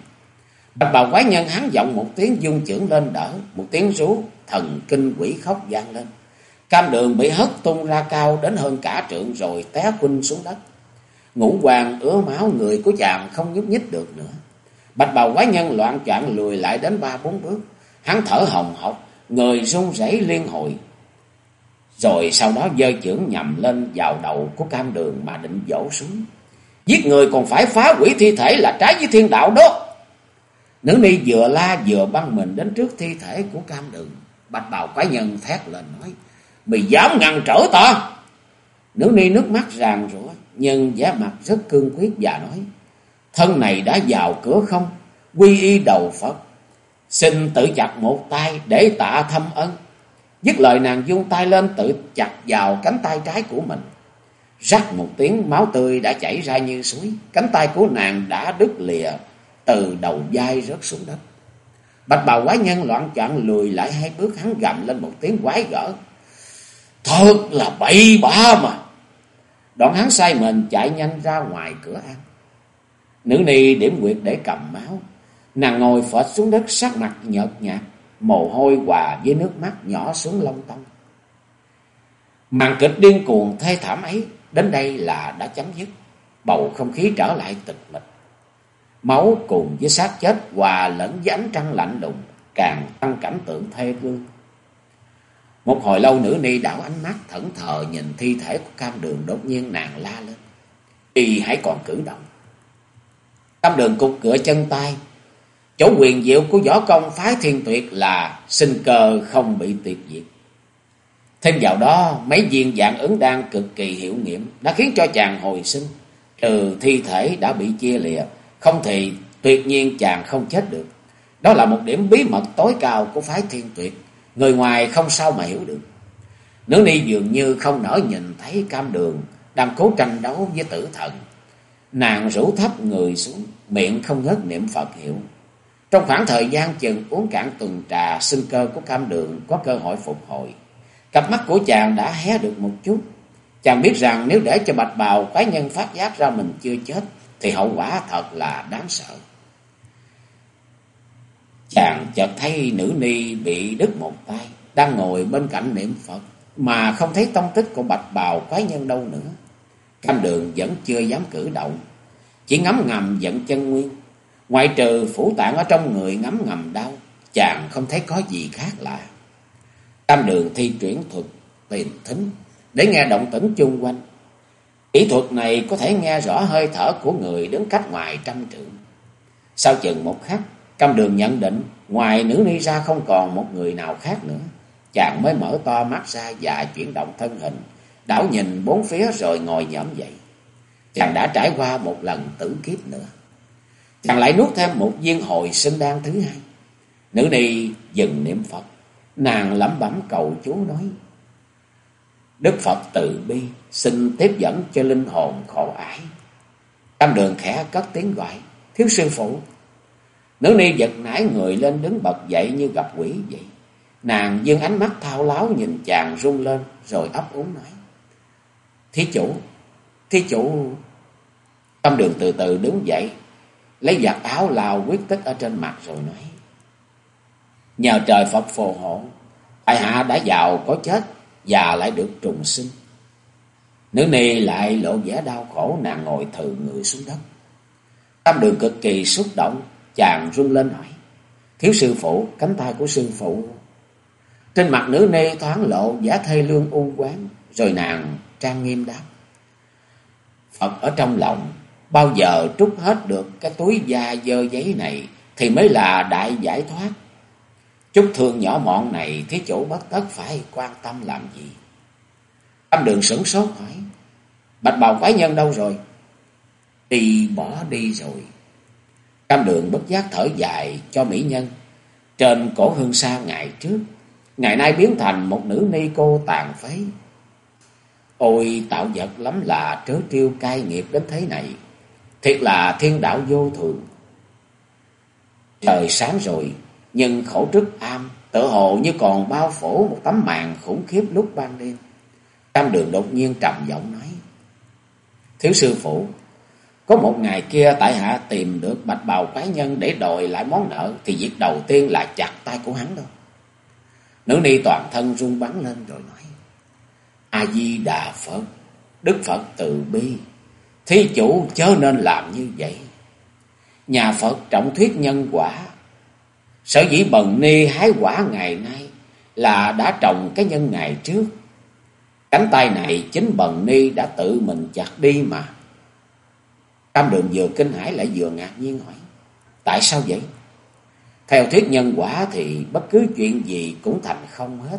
Bạch bào quái nhân hắn giọng một tiếng dung trưởng lên đỡ, một tiếng rú thần kinh quỷ khóc gian lên. Cam đường bị hất tung ra cao đến hơn cả trượng rồi té khuynh xuống đất. Ngũ quan ứa máu người của chàng không nhúc nhích được nữa. Bạch bào quái nhân loạn choạng lùi lại đến ba bốn bước. Hắn thở hồng hộc, người run rẩy liên hồi. Rồi sau đó dơ chưởng nhầm lên vào đầu của cam đường mà định dỗ xuống. Giết người còn phải phá quỷ thi thể là trái với thiên đạo đó. Nữ ni vừa la vừa băng mình đến trước thi thể của cam đường. Bạch bào quái nhân thét lên nói. Mày dám ngăn trở ta. Nữ ni nước mắt ràng rủa nhưng vẻ mặt rất cương quyết và nói. Thân này đã vào cửa không? Quy y đầu Phật. Xin tự chặt một tay để tạ thâm ân. Dứt lời nàng dung tay lên tự chặt vào cánh tay trái của mình. Rắc một tiếng, máu tươi đã chảy ra như suối. Cánh tay của nàng đã đứt lìa, từ đầu vai rớt xuống đất. Bạch bào quái nhân loạn choạng lùi lại hai bước, hắn gầm lên một tiếng quái gở. Thật là bậy bạ mà. Đoạn hắn sai mình chạy nhanh ra ngoài cửa ăn. Nữ ni điểm quyệt để cầm máu. Nàng ngồi phệt xuống đất sắc mặt nhợt nhạt. Mồ hôi hòa với nước mắt nhỏ xuống lông tông. Màn kịch điên cuồng thê thảm ấy, đến đây là đã chấm dứt. Bầu không khí trở lại tịch mịch. Máu cùng với xác chết hòa lẫn với ánh trăng lạnh lùng, càng tăng cảnh tượng thê lương. Một hồi lâu nữ ni đảo ánh mắt thẫn thờ nhìn thi thể của cam đường đột nhiên nàng la lên. Y hãy còn cử động. Cam đường cục cửa chân tay. Chỗ quyền diệu của võ công phái thiên tuyệt là sinh cơ không bị tuyệt diệt. Thêm vào đó, mấy viên dạng ứng đan cực kỳ hiệu nghiệm đã khiến cho chàng hồi sinh. Trừ thi thể đã bị chia lìa, không thì tuyệt nhiên chàng không chết được. Đó là một điểm bí mật tối cao của phái thiên tuyệt. Người ngoài không sao mà hiểu được. Nữ ni dường như không nỡ nhìn thấy cam đường đang cố tranh đấu với tử thần. Nàng rủ thấp người xuống, miệng không ngớt niệm Phật hiệu. Trong khoảng thời gian chừng uống cạn tuần trà, sinh cơ của cam đường có cơ hội phục hồi. Cặp mắt của chàng đã hé được một chút. Chàng biết rằng nếu để cho bạch bào quái nhân phát giác ra mình chưa chết, thì hậu quả thật là đáng sợ. Chàng chợt thấy nữ ni bị đứt một tay, đang ngồi bên cạnh niệm Phật, mà không thấy tông tích của bạch bào quái nhân đâu nữa. Cam đường vẫn chưa dám cử động, chỉ ngắm ngầm giận chân nguyên. Ngoại trừ phủ tạng ở trong người ngắm ngầm đau, chàng không thấy có gì khác lạ. Cam đường thi chuyển thuật tìm thính để nghe động tĩnh chung quanh. Kỹ thuật này có thể nghe rõ hơi thở của người đứng cách ngoài trăm trượng. Sau chừng một khắc, Cam đường nhận định ngoài nữ ni ra không còn một người nào khác nữa. Chàng mới mở to mắt ra và chuyển động thân hình, đảo nhìn bốn phía rồi ngồi nhõm dậy. Chàng đã trải qua một lần tử kiếp nữa. Chàng lại nuốt thêm một viên hồi sinh đan thứ hai. Nữ ni dừng niệm Phật, nàng lẩm bẩm cầu chú nói. Đức Phật từ bi, xin tiếp dẫn cho linh hồn khổ ải. Tam đường khẽ cất tiếng gọi, thiếu sư phụ. Nữ ni giật nảy người lên đứng bật dậy như gặp quỷ vậy. Nàng dương ánh mắt thao láo nhìn chàng rung lên rồi ấp úng nói. Thí chủ, thí chủ... Tâm đường từ từ đứng dậy, lấy giặt áo lao quyết tích ở trên mặt rồi nói. Nhờ trời Phật phù hộ, tại hạ đã giàu có chết và lại được trùng sinh. Nữ ni lại lộ vẻ đau khổ nàng ngồi thừ người xuống đất. Tâm đường cực kỳ xúc động, chàng run lên hỏi. Thiếu sư phụ, cánh tay của sư phụ. Trên mặt nữ nê thoáng lộ giả thê lương u quán, rồi nàng trang nghiêm đáp. Phật ở trong lòng, bao giờ trút hết được cái túi da dơ giấy này thì mới là đại giải thoát. Chút thương nhỏ mọn này thí chủ bất tất phải quan tâm làm gì. Tâm đường sửng sốt hỏi. Bạch bào quái nhân đâu rồi? Đi bỏ đi rồi. Cam đường bất giác thở dài cho mỹ nhân. trên cổ hương sa ngày trước, ngày nay biến thành một nữ ni cô tàn phế. Ôi tạo vật lắm là trớ trêu cai nghiệp đến thế này, thiệt là thiên đạo vô thường. Trời sáng rồi, nhưng khổ trức am, tự hồ như còn bao phủ một tấm màn khủng khiếp lúc ban đêm. Tam đường đột nhiên trầm giọng nói. Thiếu sư phụ, có một ngày kia tại hạ tìm được bạch bào quái nhân để đòi lại món nợ thì việc đầu tiên là chặt tay của hắn đâu. Nữ ni toàn thân run bắn lên rồi nói. A-di-đà Phật, Đức Phật từ bi, thí chủ chớ nên làm như vậy. Nhà Phật trọng thuyết nhân quả, sở dĩ bần ni hái quả ngày nay là đã trồng cái nhân ngày trước. Cánh tay này chính bần ni đã tự mình chặt đi mà tam đường vừa kinh hãi lại vừa ngạc nhiên hỏi. Tại sao vậy? Theo thuyết nhân quả thì bất cứ chuyện gì cũng thành không hết.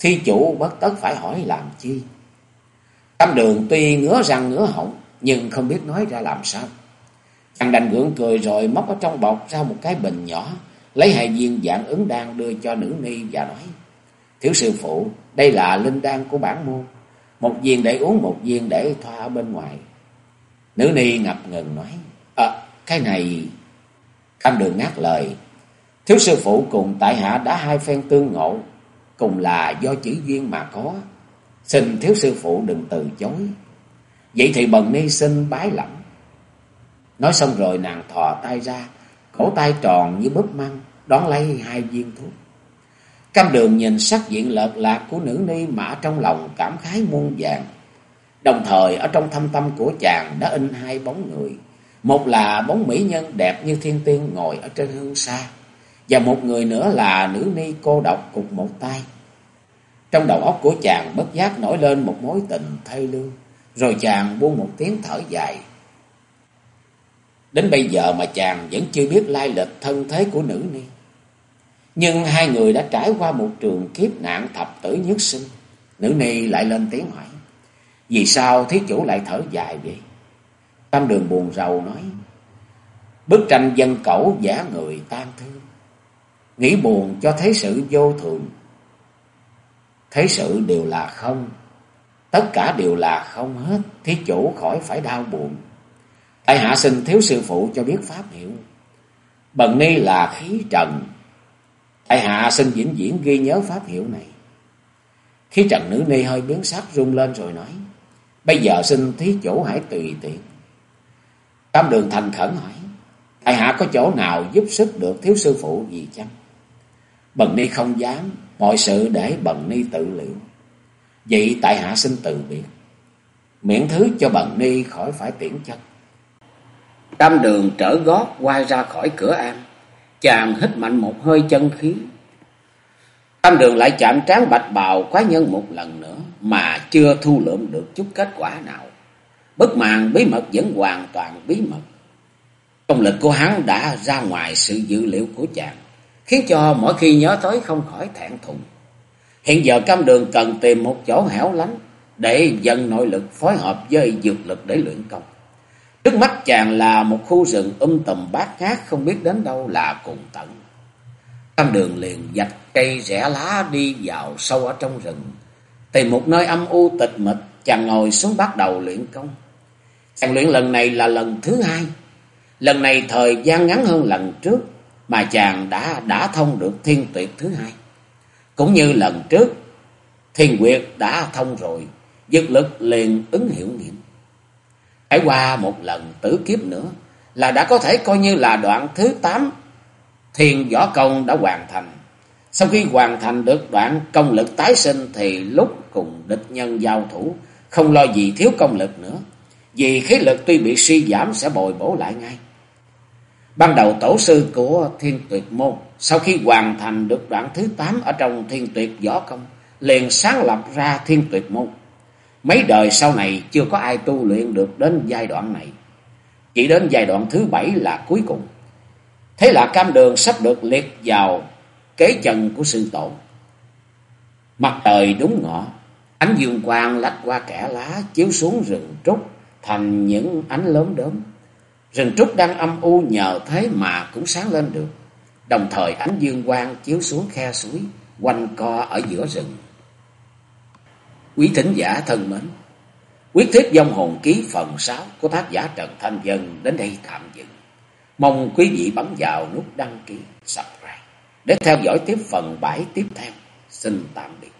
Thi chủ bất tất phải hỏi làm chi. tam đường tuy ngứa răng ngứa họng nhưng không biết nói ra làm sao. Chàng đành gượng cười rồi móc ở trong bọc ra một cái bình nhỏ. Lấy hai viên dạng ứng đan đưa cho nữ ni và nói. Thiếu sư phụ, đây là linh đan của bản môn. Một viên để uống, một viên để thoa ở bên ngoài. Nữ ni ngập ngừng nói. À, cái này... Cam đường ngắt lời. Thiếu sư phụ cùng tại hạ đã hai phen tương ngộ. Cùng là do chữ duyên mà có. Xin thiếu sư phụ đừng từ chối. Vậy thì bần ni xin bái lẫm. Nói xong rồi nàng thò tay ra. Cổ tay tròn như búp măng. Đón lấy hai viên thuốc. Cam đường nhìn sắc diện lợt lạc của nữ ni mà trong lòng cảm khái muôn vàng. Đồng thời, ở trong thâm tâm của chàng đã in hai bóng người. Một là bóng mỹ nhân đẹp như thiên tiên ngồi ở trên hương xa. Và một người nữa là nữ ni cô độc cục một tay. Trong đầu óc của chàng bất giác nổi lên một mối tình thay lương. Rồi chàng buông một tiếng thở dài. Đến bây giờ mà chàng vẫn chưa biết lai lịch thân thế của nữ ni. Nhưng hai người đã trải qua một trường kiếp nạn thập tử nhất sinh. Nữ ni lại lên tiếng hỏi. Vì sao thí chủ lại thở dài vậy? Tam đường buồn rầu nói. Bức tranh dân cẩu giả người tan thương. Nghĩ buồn cho thế sự vô thường. Thế sự đều là không. Tất cả đều là không hết. Thí chủ khỏi phải đau buồn. Tại hạ xin thiếu sư phụ cho biết pháp hiệu. Bần ni là khí trần. Tại hạ xin vĩnh viễn ghi nhớ pháp hiệu này. Khí trần nữ ni hơi biến sắc rung lên rồi nói. Bây giờ xin thí chủ hãy tùy tiện. Tam đường thành khẩn hỏi. Tại hạ có chỗ nào giúp sức được thiếu sư phụ gì chăng? Bần ni không dám. Mọi sự để bần ni tự liệu. Vậy tại hạ xin từ biệt. Miễn thứ cho bần ni khỏi phải tiễn chân. Tam đường trở gót quay ra khỏi cửa am. Chàng hít mạnh một hơi chân khí. Tam đường lại chạm trán bạch bào quái nhân một lần nữa mà chưa thu lượm được chút kết quả nào. Bất màn bí mật vẫn hoàn toàn bí mật. Công lực của hắn đã ra ngoài sự dự liệu của chàng, khiến cho mỗi khi nhớ tới không khỏi thẹn thùng. Hiện giờ cam đường cần tìm một chỗ hẻo lánh để dần nội lực phối hợp với dược lực để luyện công. Trước mắt chàng là một khu rừng um tùm bát ngát không biết đến đâu là cùng tận. Cam đường liền dạch cây rẽ lá đi vào sâu ở trong rừng. Tìm một nơi âm u tịch mịch, chàng ngồi xuống bắt đầu luyện công. Chàng luyện lần này là lần thứ hai. Lần này thời gian ngắn hơn lần trước, mà chàng đã đã thông được thiên tuyệt thứ hai. Cũng như lần trước, thiên quyệt đã thông rồi, dứt lực liền ứng hiệu nghiệm. Trải qua một lần tử kiếp nữa là đã có thể coi như là đoạn thứ tám thiên võ công đã hoàn thành. Sau khi hoàn thành được đoạn công lực tái sinh thì lúc cùng địch nhân giao thủ, không lo gì thiếu công lực nữa. Vì khí lực tuy bị suy giảm sẽ bồi bổ lại ngay. Ban đầu tổ sư của thiên tuyệt môn, sau khi hoàn thành được đoạn thứ 8 ở trong thiên tuyệt võ công, liền sáng lập ra thiên tuyệt môn. Mấy đời sau này chưa có ai tu luyện được đến giai đoạn này. Chỉ đến giai đoạn thứ bảy là cuối cùng. Thế là cam đường sắp được liệt vào kế chân của sư tổ. Mặt trời đúng ngọ, ánh dương quang lách qua kẻ lá chiếu xuống rừng trúc thành những ánh lớn đốm. Rừng trúc đang âm u nhờ thế mà cũng sáng lên được. Đồng thời ánh dương quang chiếu xuống khe suối, quanh co ở giữa rừng. Quý thính giả thân mến, quyết thiết dông hồn ký phần 6 của tác giả Trần Thanh Dân đến đây tạm dừng. Mong quý vị bấm vào nút đăng ký, subscribe để theo dõi tiếp phần 7 tiếp theo. Xin tạm biệt.